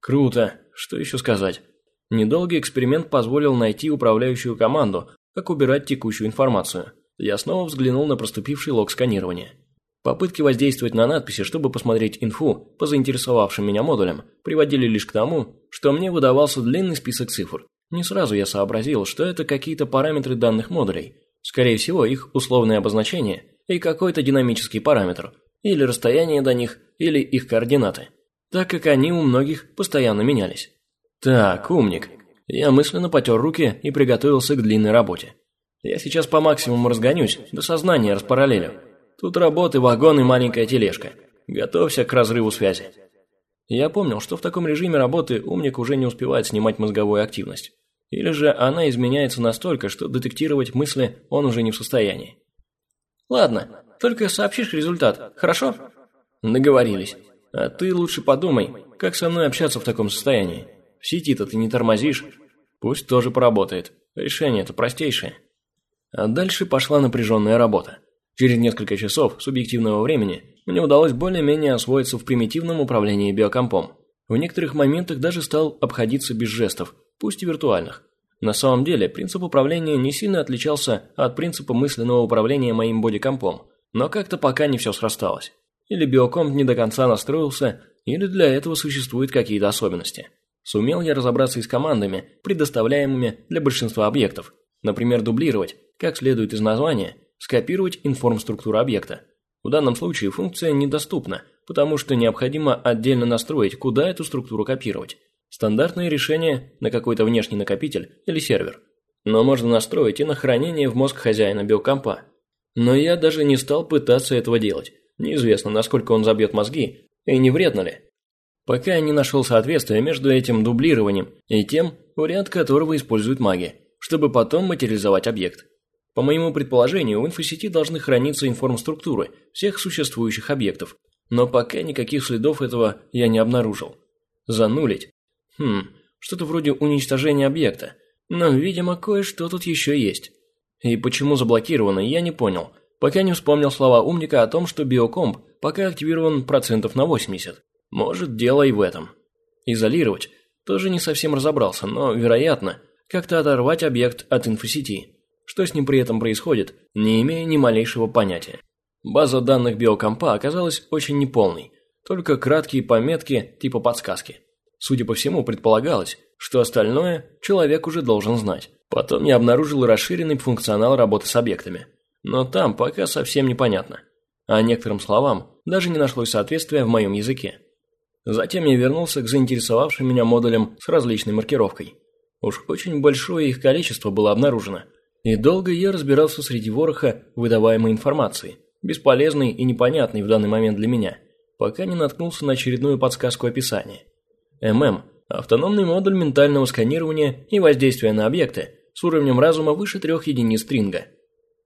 Круто. Что еще сказать? Недолгий эксперимент позволил найти управляющую команду, как убирать текущую информацию. Я снова взглянул на проступивший лог сканирования. Попытки воздействовать на надписи, чтобы посмотреть инфу по заинтересовавшим меня модулям, приводили лишь к тому, что мне выдавался длинный список цифр. Не сразу я сообразил, что это какие-то параметры данных модулей. Скорее всего, их условное обозначение и какой-то динамический параметр, или расстояние до них, или их координаты, так как они у многих постоянно менялись. Так, умник. Я мысленно потер руки и приготовился к длинной работе. Я сейчас по максимуму разгонюсь, до сознания распараллелю. Тут работы, вагон и маленькая тележка. Готовься к разрыву связи. Я помнил, что в таком режиме работы умник уже не успевает снимать мозговую активность. Или же она изменяется настолько, что детектировать мысли он уже не в состоянии. Ладно, только сообщишь результат, хорошо? Договорились. А ты лучше подумай, как со мной общаться в таком состоянии. В сети-то ты не тормозишь. Пусть тоже поработает. Решение-то простейшее. А дальше пошла напряженная работа. Через несколько часов субъективного времени мне удалось более-менее освоиться в примитивном управлении биокомпом. В некоторых моментах даже стал обходиться без жестов, пусть и виртуальных. На самом деле, принцип управления не сильно отличался от принципа мысленного управления моим бодикомпом, но как-то пока не все срасталось. Или биокомп не до конца настроился, или для этого существуют какие-то особенности. Сумел я разобраться и с командами, предоставляемыми для большинства объектов. Например, дублировать, как следует из названия, скопировать информструктуру объекта. В данном случае функция недоступна, потому что необходимо отдельно настроить, куда эту структуру копировать. Стандартное решение на какой-то внешний накопитель или сервер. Но можно настроить и на хранение в мозг хозяина биокомпа. Но я даже не стал пытаться этого делать. Неизвестно, насколько он забьет мозги, и не вредно ли. Пока я не нашел соответствия между этим дублированием и тем, вариант которого используют маги, чтобы потом материализовать объект. По моему предположению, в инфосети должны храниться информструктуры всех существующих объектов, но пока никаких следов этого я не обнаружил. Занулить? Хм, что-то вроде уничтожения объекта, но, видимо, кое-что тут еще есть. И почему заблокировано, я не понял, пока не вспомнил слова умника о том, что биокомп пока активирован процентов на 80. Может, дело и в этом. Изолировать тоже не совсем разобрался, но, вероятно, как-то оторвать объект от инфосети. Что с ним при этом происходит, не имея ни малейшего понятия. База данных биокомпа оказалась очень неполной, только краткие пометки типа подсказки. Судя по всему, предполагалось, что остальное человек уже должен знать. Потом я обнаружил расширенный функционал работы с объектами. Но там пока совсем непонятно. А некоторым словам даже не нашлось соответствия в моем языке. Затем я вернулся к заинтересовавшим меня модулям с различной маркировкой. Уж очень большое их количество было обнаружено. И долго я разбирался среди вороха выдаваемой информации, бесполезной и непонятной в данный момент для меня, пока не наткнулся на очередную подсказку описания. ММ – автономный модуль ментального сканирования и воздействия на объекты с уровнем разума выше трех единиц стринга.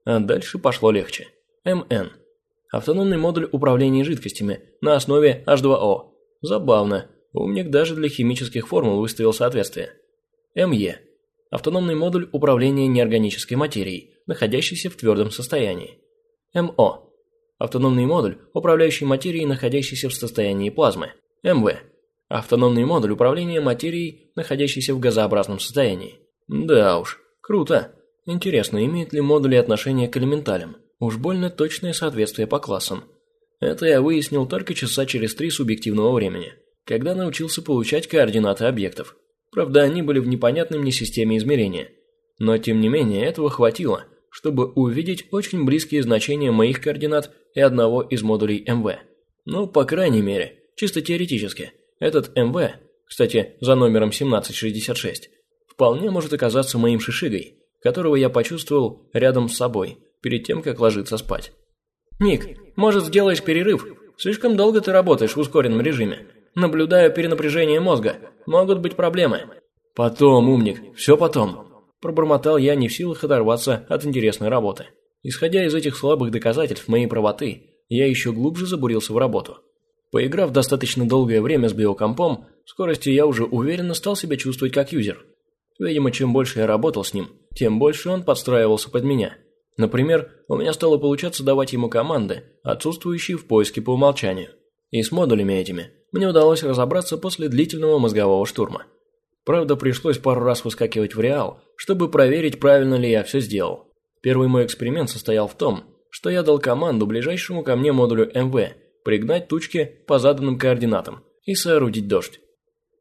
А дальше пошло легче. МН – автономный модуль управления жидкостями на основе H2O – Забавно. Умник даже для химических формул выставил соответствие. МЕ. Автономный модуль управления неорганической материей, находящийся в твердом состоянии. МО. Автономный модуль, управляющий материей, находящейся в состоянии плазмы. МВ. Автономный модуль управления материей, находящийся в газообразном состоянии. Да уж, круто. Интересно, имеют ли модули отношение к элементалям? Уж больно точное соответствие по классам. Это я выяснил только часа через три субъективного времени, когда научился получать координаты объектов. Правда, они были в непонятной мне системе измерения. Но тем не менее, этого хватило, чтобы увидеть очень близкие значения моих координат и одного из модулей МВ. Ну, по крайней мере, чисто теоретически, этот МВ, кстати, за номером 1766, вполне может оказаться моим шишигой, которого я почувствовал рядом с собой, перед тем, как ложиться спать. «Ник, может, сделаешь перерыв? Слишком долго ты работаешь в ускоренном режиме. Наблюдаю перенапряжение мозга. Могут быть проблемы». «Потом, умник, все потом», – пробормотал я, не в силах оторваться от интересной работы. Исходя из этих слабых доказательств моей правоты, я еще глубже забурился в работу. Поиграв достаточно долгое время с биокомпом, скорости я уже уверенно стал себя чувствовать как юзер. Видимо, чем больше я работал с ним, тем больше он подстраивался под меня – Например, у меня стало получаться давать ему команды, отсутствующие в поиске по умолчанию. И с модулями этими мне удалось разобраться после длительного мозгового штурма. Правда, пришлось пару раз выскакивать в реал, чтобы проверить, правильно ли я все сделал. Первый мой эксперимент состоял в том, что я дал команду ближайшему ко мне модулю МВ пригнать тучки по заданным координатам и соорудить дождь.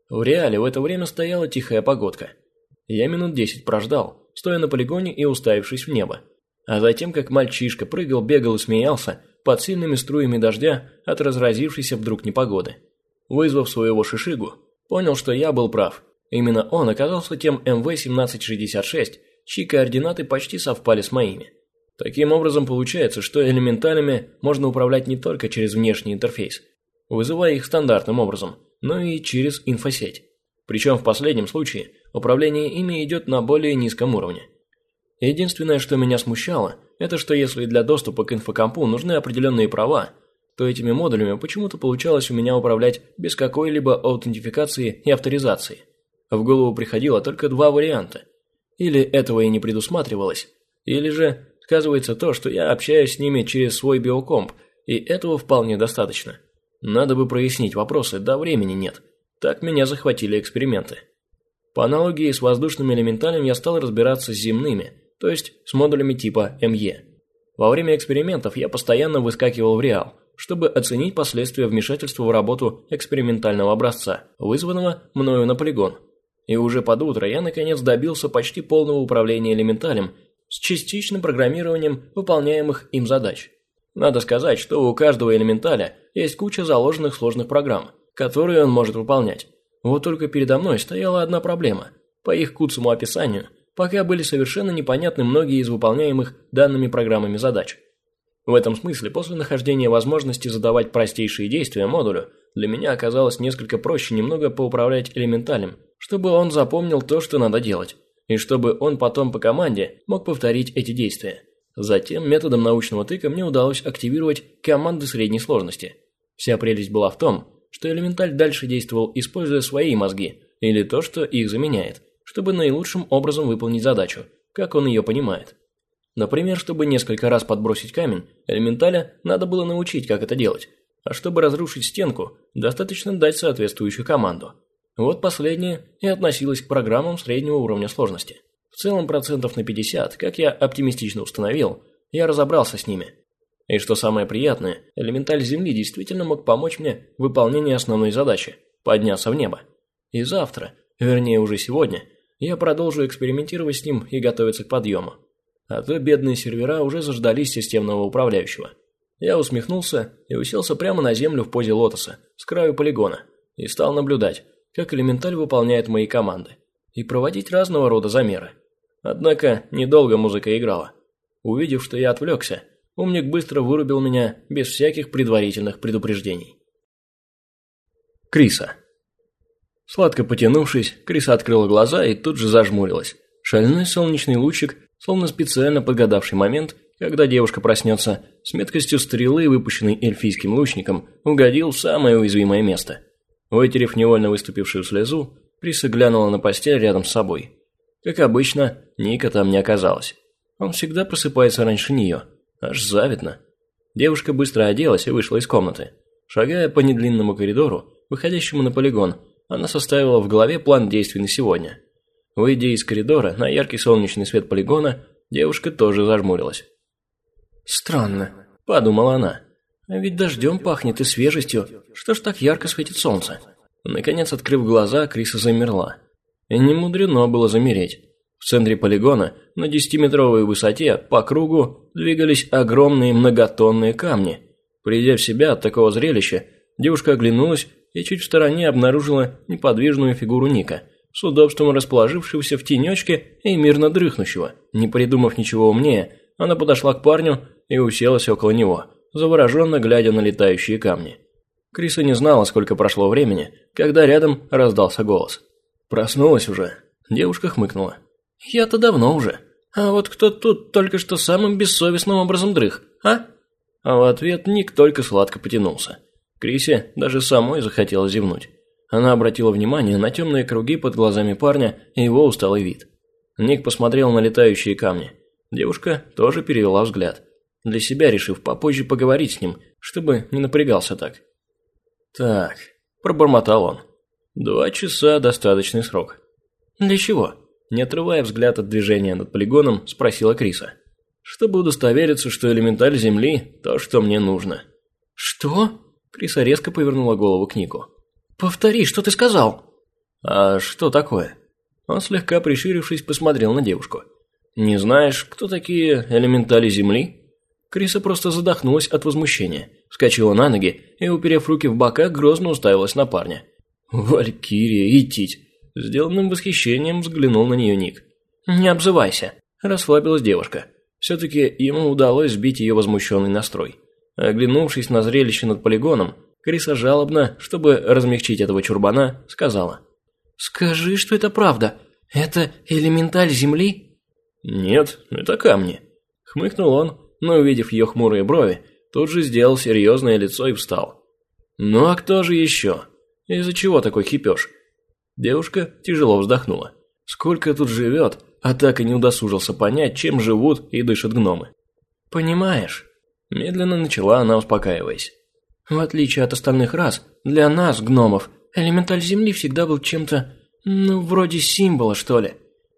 В реале в это время стояла тихая погодка. Я минут десять прождал, стоя на полигоне и уставившись в небо, а затем, как мальчишка прыгал, бегал и смеялся под сильными струями дождя от разразившейся вдруг непогоды. Вызвав своего шишигу, понял, что я был прав. Именно он оказался тем МВ-1766, чьи координаты почти совпали с моими. Таким образом, получается, что элементалями можно управлять не только через внешний интерфейс, вызывая их стандартным образом, но и через инфосеть. Причем в последнем случае управление ими идет на более низком уровне. Единственное, что меня смущало, это что если для доступа к инфокомпу нужны определенные права, то этими модулями почему-то получалось у меня управлять без какой-либо аутентификации и авторизации. В голову приходило только два варианта. Или этого и не предусматривалось, или же сказывается то, что я общаюсь с ними через свой биокомп, и этого вполне достаточно. Надо бы прояснить вопросы, да времени нет. Так меня захватили эксперименты. По аналогии с воздушными элементалями я стал разбираться с земными – то есть с модулями типа МЕ. Во время экспериментов я постоянно выскакивал в реал, чтобы оценить последствия вмешательства в работу экспериментального образца, вызванного мною на полигон. И уже под утро я наконец добился почти полного управления элементалем с частичным программированием выполняемых им задач. Надо сказать, что у каждого элементаля есть куча заложенных сложных программ, которые он может выполнять. Вот только передо мной стояла одна проблема. По их куцому описанию, пока были совершенно непонятны многие из выполняемых данными программами задач. В этом смысле, после нахождения возможности задавать простейшие действия модулю, для меня оказалось несколько проще немного поуправлять элементалем, чтобы он запомнил то, что надо делать, и чтобы он потом по команде мог повторить эти действия. Затем методом научного тыка мне удалось активировать команды средней сложности. Вся прелесть была в том, что элементаль дальше действовал, используя свои мозги, или то, что их заменяет, чтобы наилучшим образом выполнить задачу, как он ее понимает. Например, чтобы несколько раз подбросить камень, элементаля надо было научить, как это делать. А чтобы разрушить стенку, достаточно дать соответствующую команду. Вот последнее и относилось к программам среднего уровня сложности. В целом процентов на 50, как я оптимистично установил, я разобрался с ними. И что самое приятное, элементаль Земли действительно мог помочь мне в выполнении основной задачи – подняться в небо. И завтра, вернее уже сегодня, я продолжу экспериментировать с ним и готовиться к подъему. А то бедные сервера уже заждались системного управляющего. Я усмехнулся и уселся прямо на землю в позе лотоса, с краю полигона, и стал наблюдать, как элементаль выполняет мои команды, и проводить разного рода замеры. Однако недолго музыка играла. Увидев, что я отвлекся, умник быстро вырубил меня без всяких предварительных предупреждений. Криса. Сладко потянувшись, Криса открыла глаза и тут же зажмурилась. Шальной солнечный лучик словно специально подгадавший момент, когда девушка проснется, с меткостью стрелы, выпущенной эльфийским лучником, угодил в самое уязвимое место. Вытерев невольно выступившую слезу, Криса глянула на постель рядом с собой. Как обычно, Ника там не оказалась. Он всегда просыпается раньше нее. Аж завидно. Девушка быстро оделась и вышла из комнаты. Шагая по недлинному коридору, выходящему на полигон, она составила в голове план действий на сегодня – Выйдя из коридора на яркий солнечный свет полигона, девушка тоже зажмурилась. «Странно», – подумала она. «А ведь дождем пахнет и свежестью. Что ж так ярко светит солнце?» Наконец, открыв глаза, Криса замерла. И не мудрено было замереть. В центре полигона, на десятиметровой высоте, по кругу, двигались огромные многотонные камни. Придя в себя от такого зрелища, девушка оглянулась и чуть в стороне обнаружила неподвижную фигуру Ника – с удобством расположившегося в тенечке и мирно дрыхнущего. Не придумав ничего умнее, она подошла к парню и уселась около него, завороженно глядя на летающие камни. Криса не знала, сколько прошло времени, когда рядом раздался голос. «Проснулась уже?» Девушка хмыкнула. «Я-то давно уже. А вот кто тут только что самым бессовестным образом дрых, а?» А в ответ Ник только сладко потянулся. Крисе даже самой захотелось зевнуть. Она обратила внимание на темные круги под глазами парня и его усталый вид. Ник посмотрел на летающие камни. Девушка тоже перевела взгляд, для себя решив попозже поговорить с ним, чтобы не напрягался так. «Так», – пробормотал он. «Два часа – достаточный срок». «Для чего?» – не отрывая взгляд от движения над полигоном, спросила Криса. «Чтобы удостовериться, что элементаль Земли – то, что мне нужно». «Что?» – Криса резко повернула голову к Нику. «Повтори, что ты сказал?» «А что такое?» Он слегка прищурившись посмотрел на девушку. «Не знаешь, кто такие элементали Земли?» Криса просто задохнулась от возмущения, вскочила на ноги и, уперев руки в бока, грозно уставилась на парня. «Валькирия, идтить!» Сделанным восхищением взглянул на нее Ник. «Не обзывайся!» Расслабилась девушка. Все-таки ему удалось сбить ее возмущенный настрой. Оглянувшись на зрелище над полигоном, Криса жалобно, чтобы размягчить этого чурбана, сказала. «Скажи, что это правда. Это элементаль Земли?» «Нет, это камни», — хмыкнул он, но, увидев ее хмурые брови, тут же сделал серьезное лицо и встал. «Ну а кто же еще? Из-за чего такой хипеж?» Девушка тяжело вздохнула. «Сколько тут живет, а так и не удосужился понять, чем живут и дышат гномы». «Понимаешь?» Медленно начала она, успокаиваясь. В отличие от остальных рас, для нас, гномов, элементаль Земли всегда был чем-то, ну, вроде символа, что ли.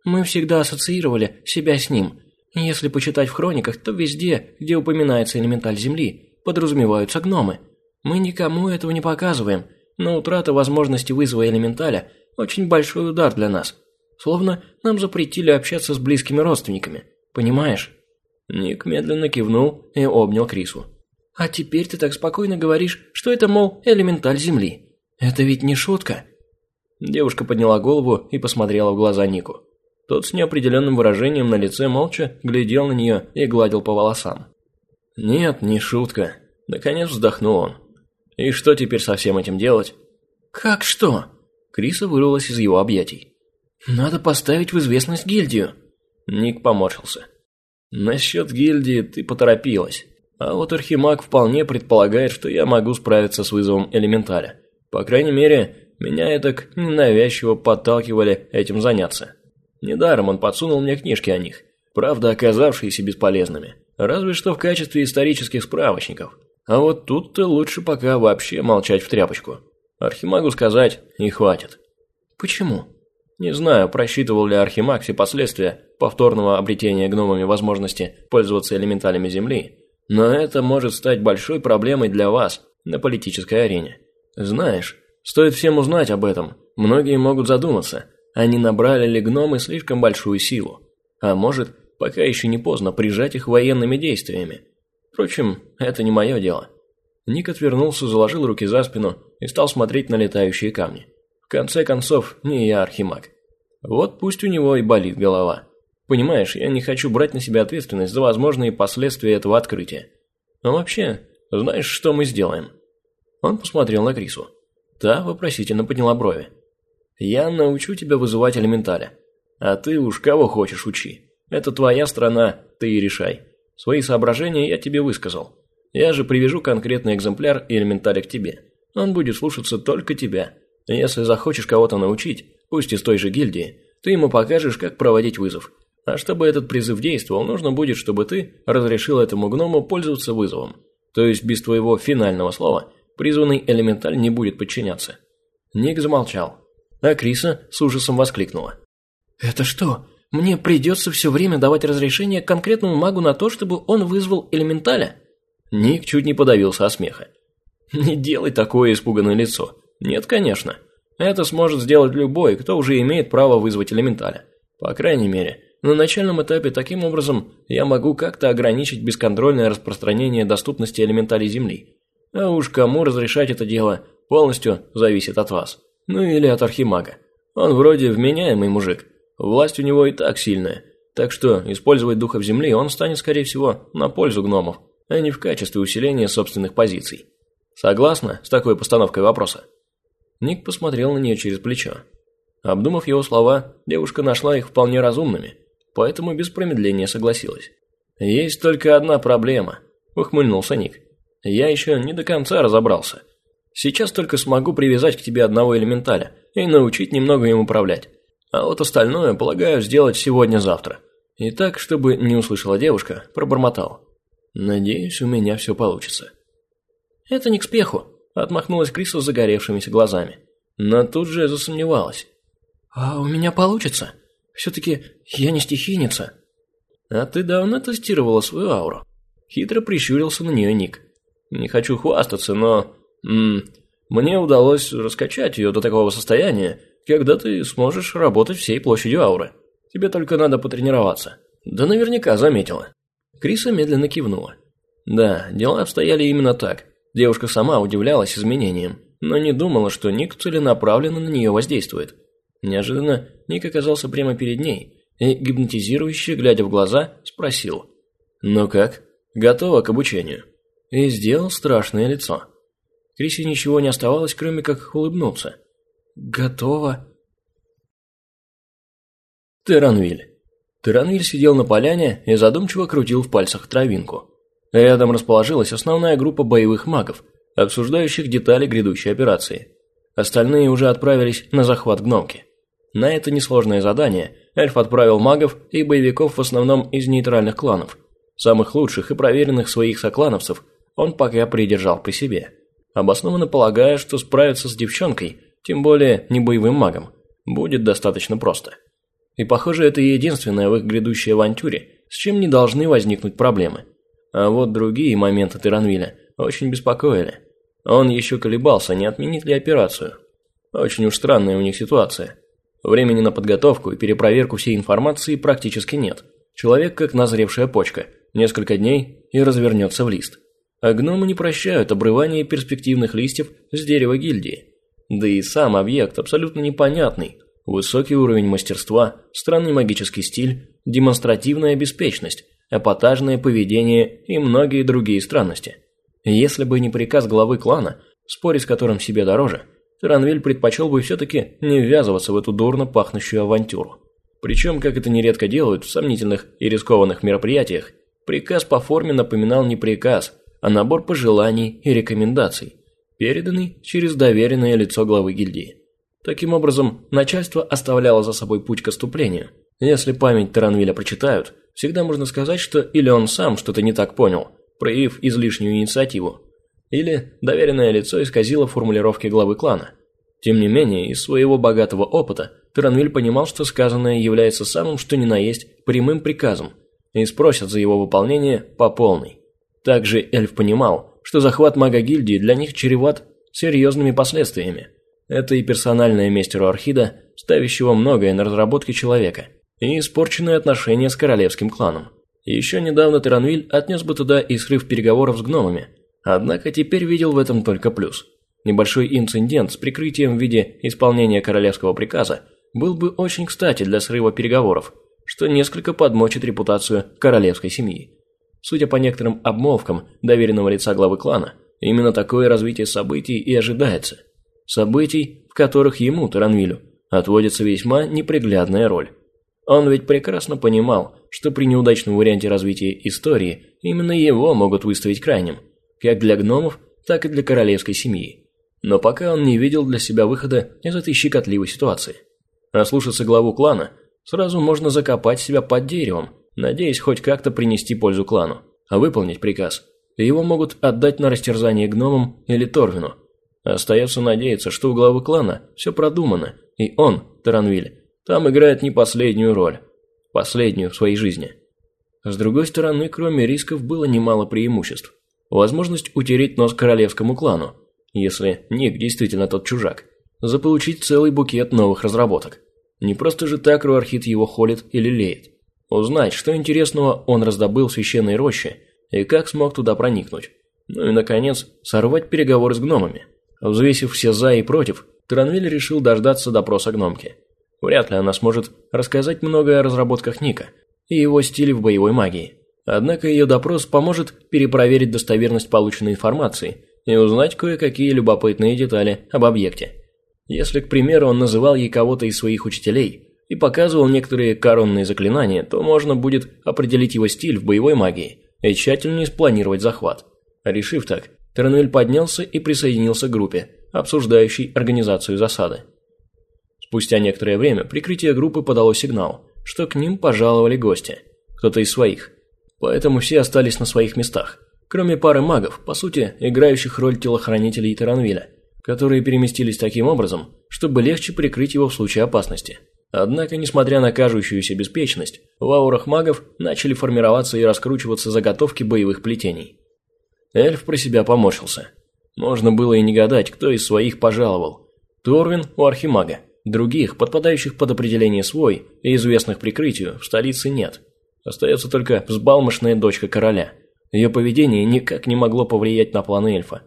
Мы всегда ассоциировали себя с ним. Если почитать в хрониках, то везде, где упоминается элементаль Земли, подразумеваются гномы. Мы никому этого не показываем, но утрата возможности вызова элементаля очень большой удар для нас. Словно нам запретили общаться с близкими родственниками. Понимаешь?» Ник медленно кивнул и обнял Крису. «А теперь ты так спокойно говоришь, что это, мол, элементаль Земли. Это ведь не шутка?» Девушка подняла голову и посмотрела в глаза Нику. Тот с неопределенным выражением на лице молча глядел на нее и гладил по волосам. «Нет, не шутка». Наконец вздохнул он. «И что теперь со всем этим делать?» «Как что?» Криса вырвалась из его объятий. «Надо поставить в известность гильдию». Ник поморщился. «Насчет гильдии ты поторопилась. А вот Архимаг вполне предполагает, что я могу справиться с вызовом элементаля. По крайней мере, меня так ненавязчиво подталкивали этим заняться. Недаром он подсунул мне книжки о них, правда оказавшиеся бесполезными. Разве что в качестве исторических справочников. А вот тут-то лучше пока вообще молчать в тряпочку. Архимагу сказать и хватит. Почему? Не знаю, просчитывал ли Архимаг все последствия повторного обретения гномами возможности пользоваться элементалями Земли, но это может стать большой проблемой для вас на политической арене. Знаешь, стоит всем узнать об этом, многие могут задуматься, не набрали ли гномы слишком большую силу. А может, пока еще не поздно прижать их военными действиями. Впрочем, это не мое дело. Ник отвернулся, заложил руки за спину и стал смотреть на летающие камни. В конце концов, не я архимаг. Вот пусть у него и болит голова. Понимаешь, я не хочу брать на себя ответственность за возможные последствия этого открытия. Но вообще, знаешь, что мы сделаем?» Он посмотрел на Крису. Та вопросительно подняла брови. «Я научу тебя вызывать элементаля. А ты уж кого хочешь учи. Это твоя страна, ты и решай. Свои соображения я тебе высказал. Я же привяжу конкретный экземпляр элементаря к тебе. Он будет слушаться только тебя. Если захочешь кого-то научить, пусть из той же гильдии, ты ему покажешь, как проводить вызов. А чтобы этот призыв действовал, нужно будет, чтобы ты разрешил этому гному пользоваться вызовом. То есть без твоего финального слова призванный элементаль не будет подчиняться. Ник замолчал, а Криса с ужасом воскликнула. «Это что, мне придется все время давать разрешение конкретному магу на то, чтобы он вызвал элементаля?» Ник чуть не подавился от смеха. «Не делай такое испуганное лицо. Нет, конечно. Это сможет сделать любой, кто уже имеет право вызвать элементаля. По крайней мере, на начальном этапе таким образом я могу как-то ограничить бесконтрольное распространение доступности элементалей Земли. А уж кому разрешать это дело, полностью зависит от вас. Ну или от Архимага. Он вроде вменяемый мужик, Власть у него и так сильная, так что использовать духов земли он станет, скорее всего, на пользу гномов, а не в качестве усиления собственных позиций. Согласна с такой постановкой вопроса? Ник посмотрел на нее через плечо. Обдумав его слова, девушка нашла их вполне разумными, поэтому без промедления согласилась. «Есть только одна проблема», – ухмыльнулся Ник. «Я еще не до конца разобрался. Сейчас только смогу привязать к тебе одного элементаля и научить немного им управлять. А вот остальное, полагаю, сделать сегодня-завтра. И так, чтобы не услышала девушка, пробормотал. Надеюсь, у меня все получится. Это не к спеху, отмахнулась Криса с загоревшимися глазами. Но тут же засомневалась. А у меня получится? Все-таки я не стихийница. А ты давно тестировала свою ауру? Хитро прищурился на нее Ник. Не хочу хвастаться, но... М -м, мне удалось раскачать ее до такого состояния, когда ты сможешь работать всей площадью ауры. Тебе только надо потренироваться. Да наверняка заметила. Криса медленно кивнула. Да, дела обстояли именно так. Девушка сама удивлялась изменениям, но не думала, что Ник целенаправленно на нее воздействует. Неожиданно Ник оказался прямо перед ней и, гипнотизирующе, глядя в глаза, спросил. «Ну как? Готова к обучению?» И сделал страшное лицо. Крисе ничего не оставалось, кроме как улыбнуться – «Готово». Теранвиль. Теранвиль сидел на поляне и задумчиво крутил в пальцах травинку. Рядом расположилась основная группа боевых магов, обсуждающих детали грядущей операции. Остальные уже отправились на захват гномки. На это несложное задание эльф отправил магов и боевиков в основном из нейтральных кланов. Самых лучших и проверенных своих соклановцев он пока придержал при себе. Обоснованно полагая, что справиться с девчонкой – тем более не боевым магом, будет достаточно просто. И похоже, это единственное в их грядущей авантюре, с чем не должны возникнуть проблемы. А вот другие моменты Тиранвиля очень беспокоили. Он еще колебался, не отменить ли операцию. Очень уж странная у них ситуация. Времени на подготовку и перепроверку всей информации практически нет. Человек как назревшая почка. Несколько дней и развернется в лист. А гномы не прощают обрывание перспективных листьев с дерева гильдии. Да и сам объект абсолютно непонятный. Высокий уровень мастерства, странный магический стиль, демонстративная беспечность, эпатажное поведение и многие другие странности. Если бы не приказ главы клана, спорить с которым себе дороже, Таранвиль предпочел бы все-таки не ввязываться в эту дурно пахнущую авантюру. Причем, как это нередко делают в сомнительных и рискованных мероприятиях, приказ по форме напоминал не приказ, а набор пожеланий и рекомендаций, переданный через доверенное лицо главы гильдии. Таким образом, начальство оставляло за собой путь к отступлению. Если память Таранвиля прочитают, всегда можно сказать, что или он сам что-то не так понял, проявив излишнюю инициативу, или доверенное лицо исказило формулировки главы клана. Тем не менее, из своего богатого опыта Таранвиль понимал, что сказанное является самым что ни на есть прямым приказом, и спросят за его выполнение по полной. Также эльф понимал, что захват мага-гильдии для них чреват серьезными последствиями. Это и персональная месть Руархида, ставящего многое на разработке человека, и испорченные отношения с королевским кланом. Еще недавно Таранвиль отнес бы туда и срыв переговоров с гномами, однако теперь видел в этом только плюс. Небольшой инцидент с прикрытием в виде исполнения королевского приказа был бы очень кстати для срыва переговоров, что несколько подмочит репутацию королевской семьи. Судя по некоторым обмолвкам доверенного лица главы клана, именно такое развитие событий и ожидается. Событий, в которых ему, Таранвилю, отводится весьма неприглядная роль. Он ведь прекрасно понимал, что при неудачном варианте развития истории именно его могут выставить крайним, как для гномов, так и для королевской семьи. Но пока он не видел для себя выхода из этой щекотливой ситуации. А слушаться главу клана сразу можно закопать себя под деревом, надеясь хоть как-то принести пользу клану, а выполнить приказ. Его могут отдать на растерзание гномам или Торвину. Остается надеяться, что у главы клана все продумано, и он, Таранвиль, там играет не последнюю роль. Последнюю в своей жизни. С другой стороны, кроме рисков, было немало преимуществ. Возможность утереть нос королевскому клану, если Ник действительно тот чужак. Заполучить целый букет новых разработок. Не просто же так Руархит его холит или леет. Узнать, что интересного он раздобыл в священной роще и как смог туда проникнуть. Ну и, наконец, сорвать переговоры с гномами. Взвесив все «за» и «против», Транвиль решил дождаться допроса гномки. Вряд ли она сможет рассказать многое о разработках Ника и его стиле в боевой магии. Однако ее допрос поможет перепроверить достоверность полученной информации и узнать кое-какие любопытные детали об объекте. Если, к примеру, он называл ей кого-то из своих учителей и показывал некоторые коронные заклинания, то можно будет определить его стиль в боевой магии и тщательнее спланировать захват. Решив так, Тернуэль поднялся и присоединился к группе, обсуждающей организацию засады. Спустя некоторое время прикрытие группы подало сигнал, что к ним пожаловали гости, кто-то из своих. Поэтому все остались на своих местах, кроме пары магов, по сути, играющих роль телохранителей Таранвиля, которые переместились таким образом, чтобы легче прикрыть его в случае опасности. Однако, несмотря на кажущуюся беспечность, в аурах магов начали формироваться и раскручиваться заготовки боевых плетений. Эльф про себя поморщился. Можно было и не гадать, кто из своих пожаловал. Торвин у архимага, Других, подпадающих под определение свой и известных прикрытию, в столице нет. Остается только взбалмошная дочка короля. Ее поведение никак не могло повлиять на планы эльфа.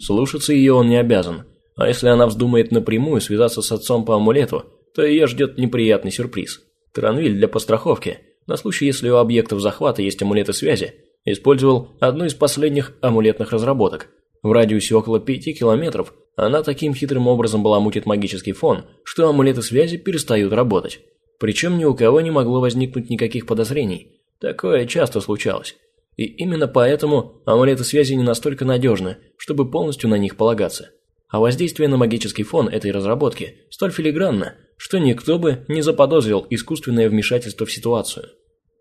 Слушаться ее он не обязан, а если она вздумает напрямую связаться с отцом по амулету, то ее ждет неприятный сюрприз. Транвиль для постраховки, на случай, если у объектов захвата есть амулеты связи, использовал одну из последних амулетных разработок. В радиусе около 5 километров она таким хитрым образом баламутит магический фон, что амулеты связи перестают работать. Причем ни у кого не могло возникнуть никаких подозрений. Такое часто случалось. И именно поэтому амулеты связи не настолько надежны, чтобы полностью на них полагаться. А воздействие на магический фон этой разработки столь филигранно, что никто бы не заподозрил искусственное вмешательство в ситуацию.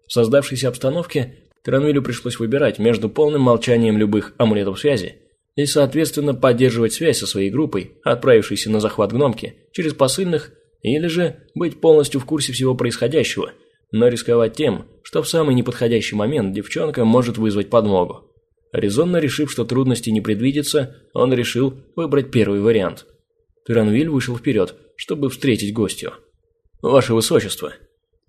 В создавшейся обстановке Транвилю пришлось выбирать между полным молчанием любых амулетов связи и, соответственно, поддерживать связь со своей группой, отправившейся на захват гномки, через посыльных, или же быть полностью в курсе всего происходящего, но рисковать тем, что в самый неподходящий момент девчонка может вызвать подмогу. Резонно решив, что трудностей не предвидится, он решил выбрать первый вариант. Тиранвиль вышел вперед, чтобы встретить гостью. «Ваше Высочество!»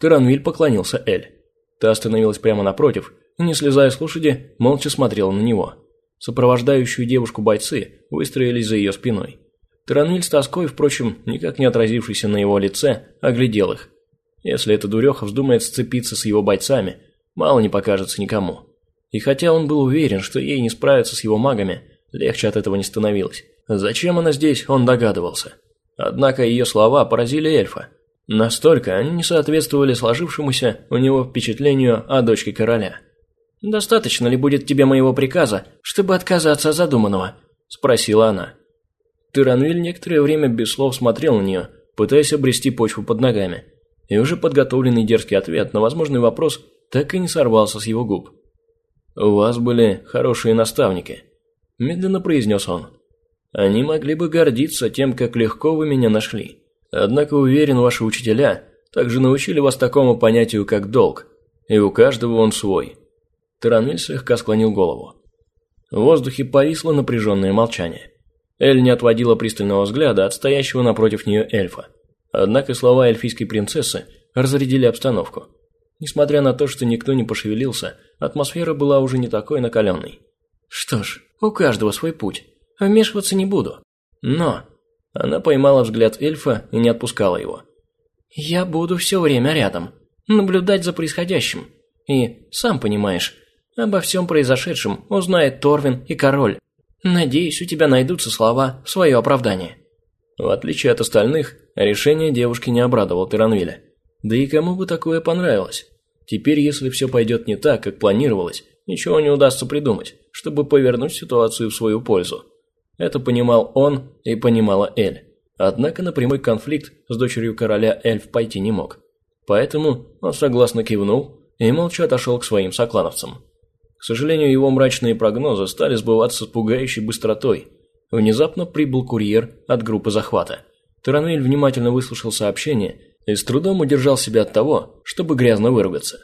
Тиранвиль поклонился Эль. Та остановилась прямо напротив и, не слезая с лошади, молча смотрела на него. Сопровождающую девушку бойцы выстроились за ее спиной. Тиранвиль с тоской, впрочем, никак не отразившийся на его лице, оглядел их. Если эта дуреха вздумает сцепиться с его бойцами, мало не покажется никому. И хотя он был уверен, что ей не справиться с его магами, легче от этого не становилось. Зачем она здесь, он догадывался. Однако ее слова поразили эльфа. Настолько они не соответствовали сложившемуся у него впечатлению о дочке короля. «Достаточно ли будет тебе моего приказа, чтобы отказаться от задуманного?» – спросила она. Тиранвиль некоторое время без слов смотрел на нее, пытаясь обрести почву под ногами. И уже подготовленный дерзкий ответ на возможный вопрос так и не сорвался с его губ. «У вас были хорошие наставники», – медленно произнес он. «Они могли бы гордиться тем, как легко вы меня нашли. Однако уверен, ваши учителя также научили вас такому понятию, как долг, и у каждого он свой». Таранвиль слегка склонил голову. В воздухе повисло напряженное молчание. Эль не отводила пристального взгляда от стоящего напротив нее эльфа. Однако слова эльфийской принцессы разрядили обстановку. Несмотря на то, что никто не пошевелился, атмосфера была уже не такой накаленной. Что ж, у каждого свой путь. Вмешиваться не буду. Но... Она поймала взгляд эльфа и не отпускала его. «Я буду все время рядом, наблюдать за происходящим. И, сам понимаешь, обо всем произошедшем узнает Торвин и король. Надеюсь, у тебя найдутся слова в свое оправдание». В отличие от остальных, решение девушки не обрадовало Тиранвиля. Да и кому бы такое понравилось? Теперь, если все пойдет не так, как планировалось, ничего не удастся придумать, чтобы повернуть ситуацию в свою пользу. Это понимал он и понимала Эль. Однако на прямой конфликт с дочерью короля эльф пойти не мог. Поэтому он согласно кивнул и молча отошел к своим соклановцам. Сожалению, его мрачные прогнозы стали сбываться с пугающей быстротой. Внезапно прибыл курьер от группы захвата. Таранвиль внимательно выслушал сообщение и с трудом удержал себя от того, чтобы грязно выругаться.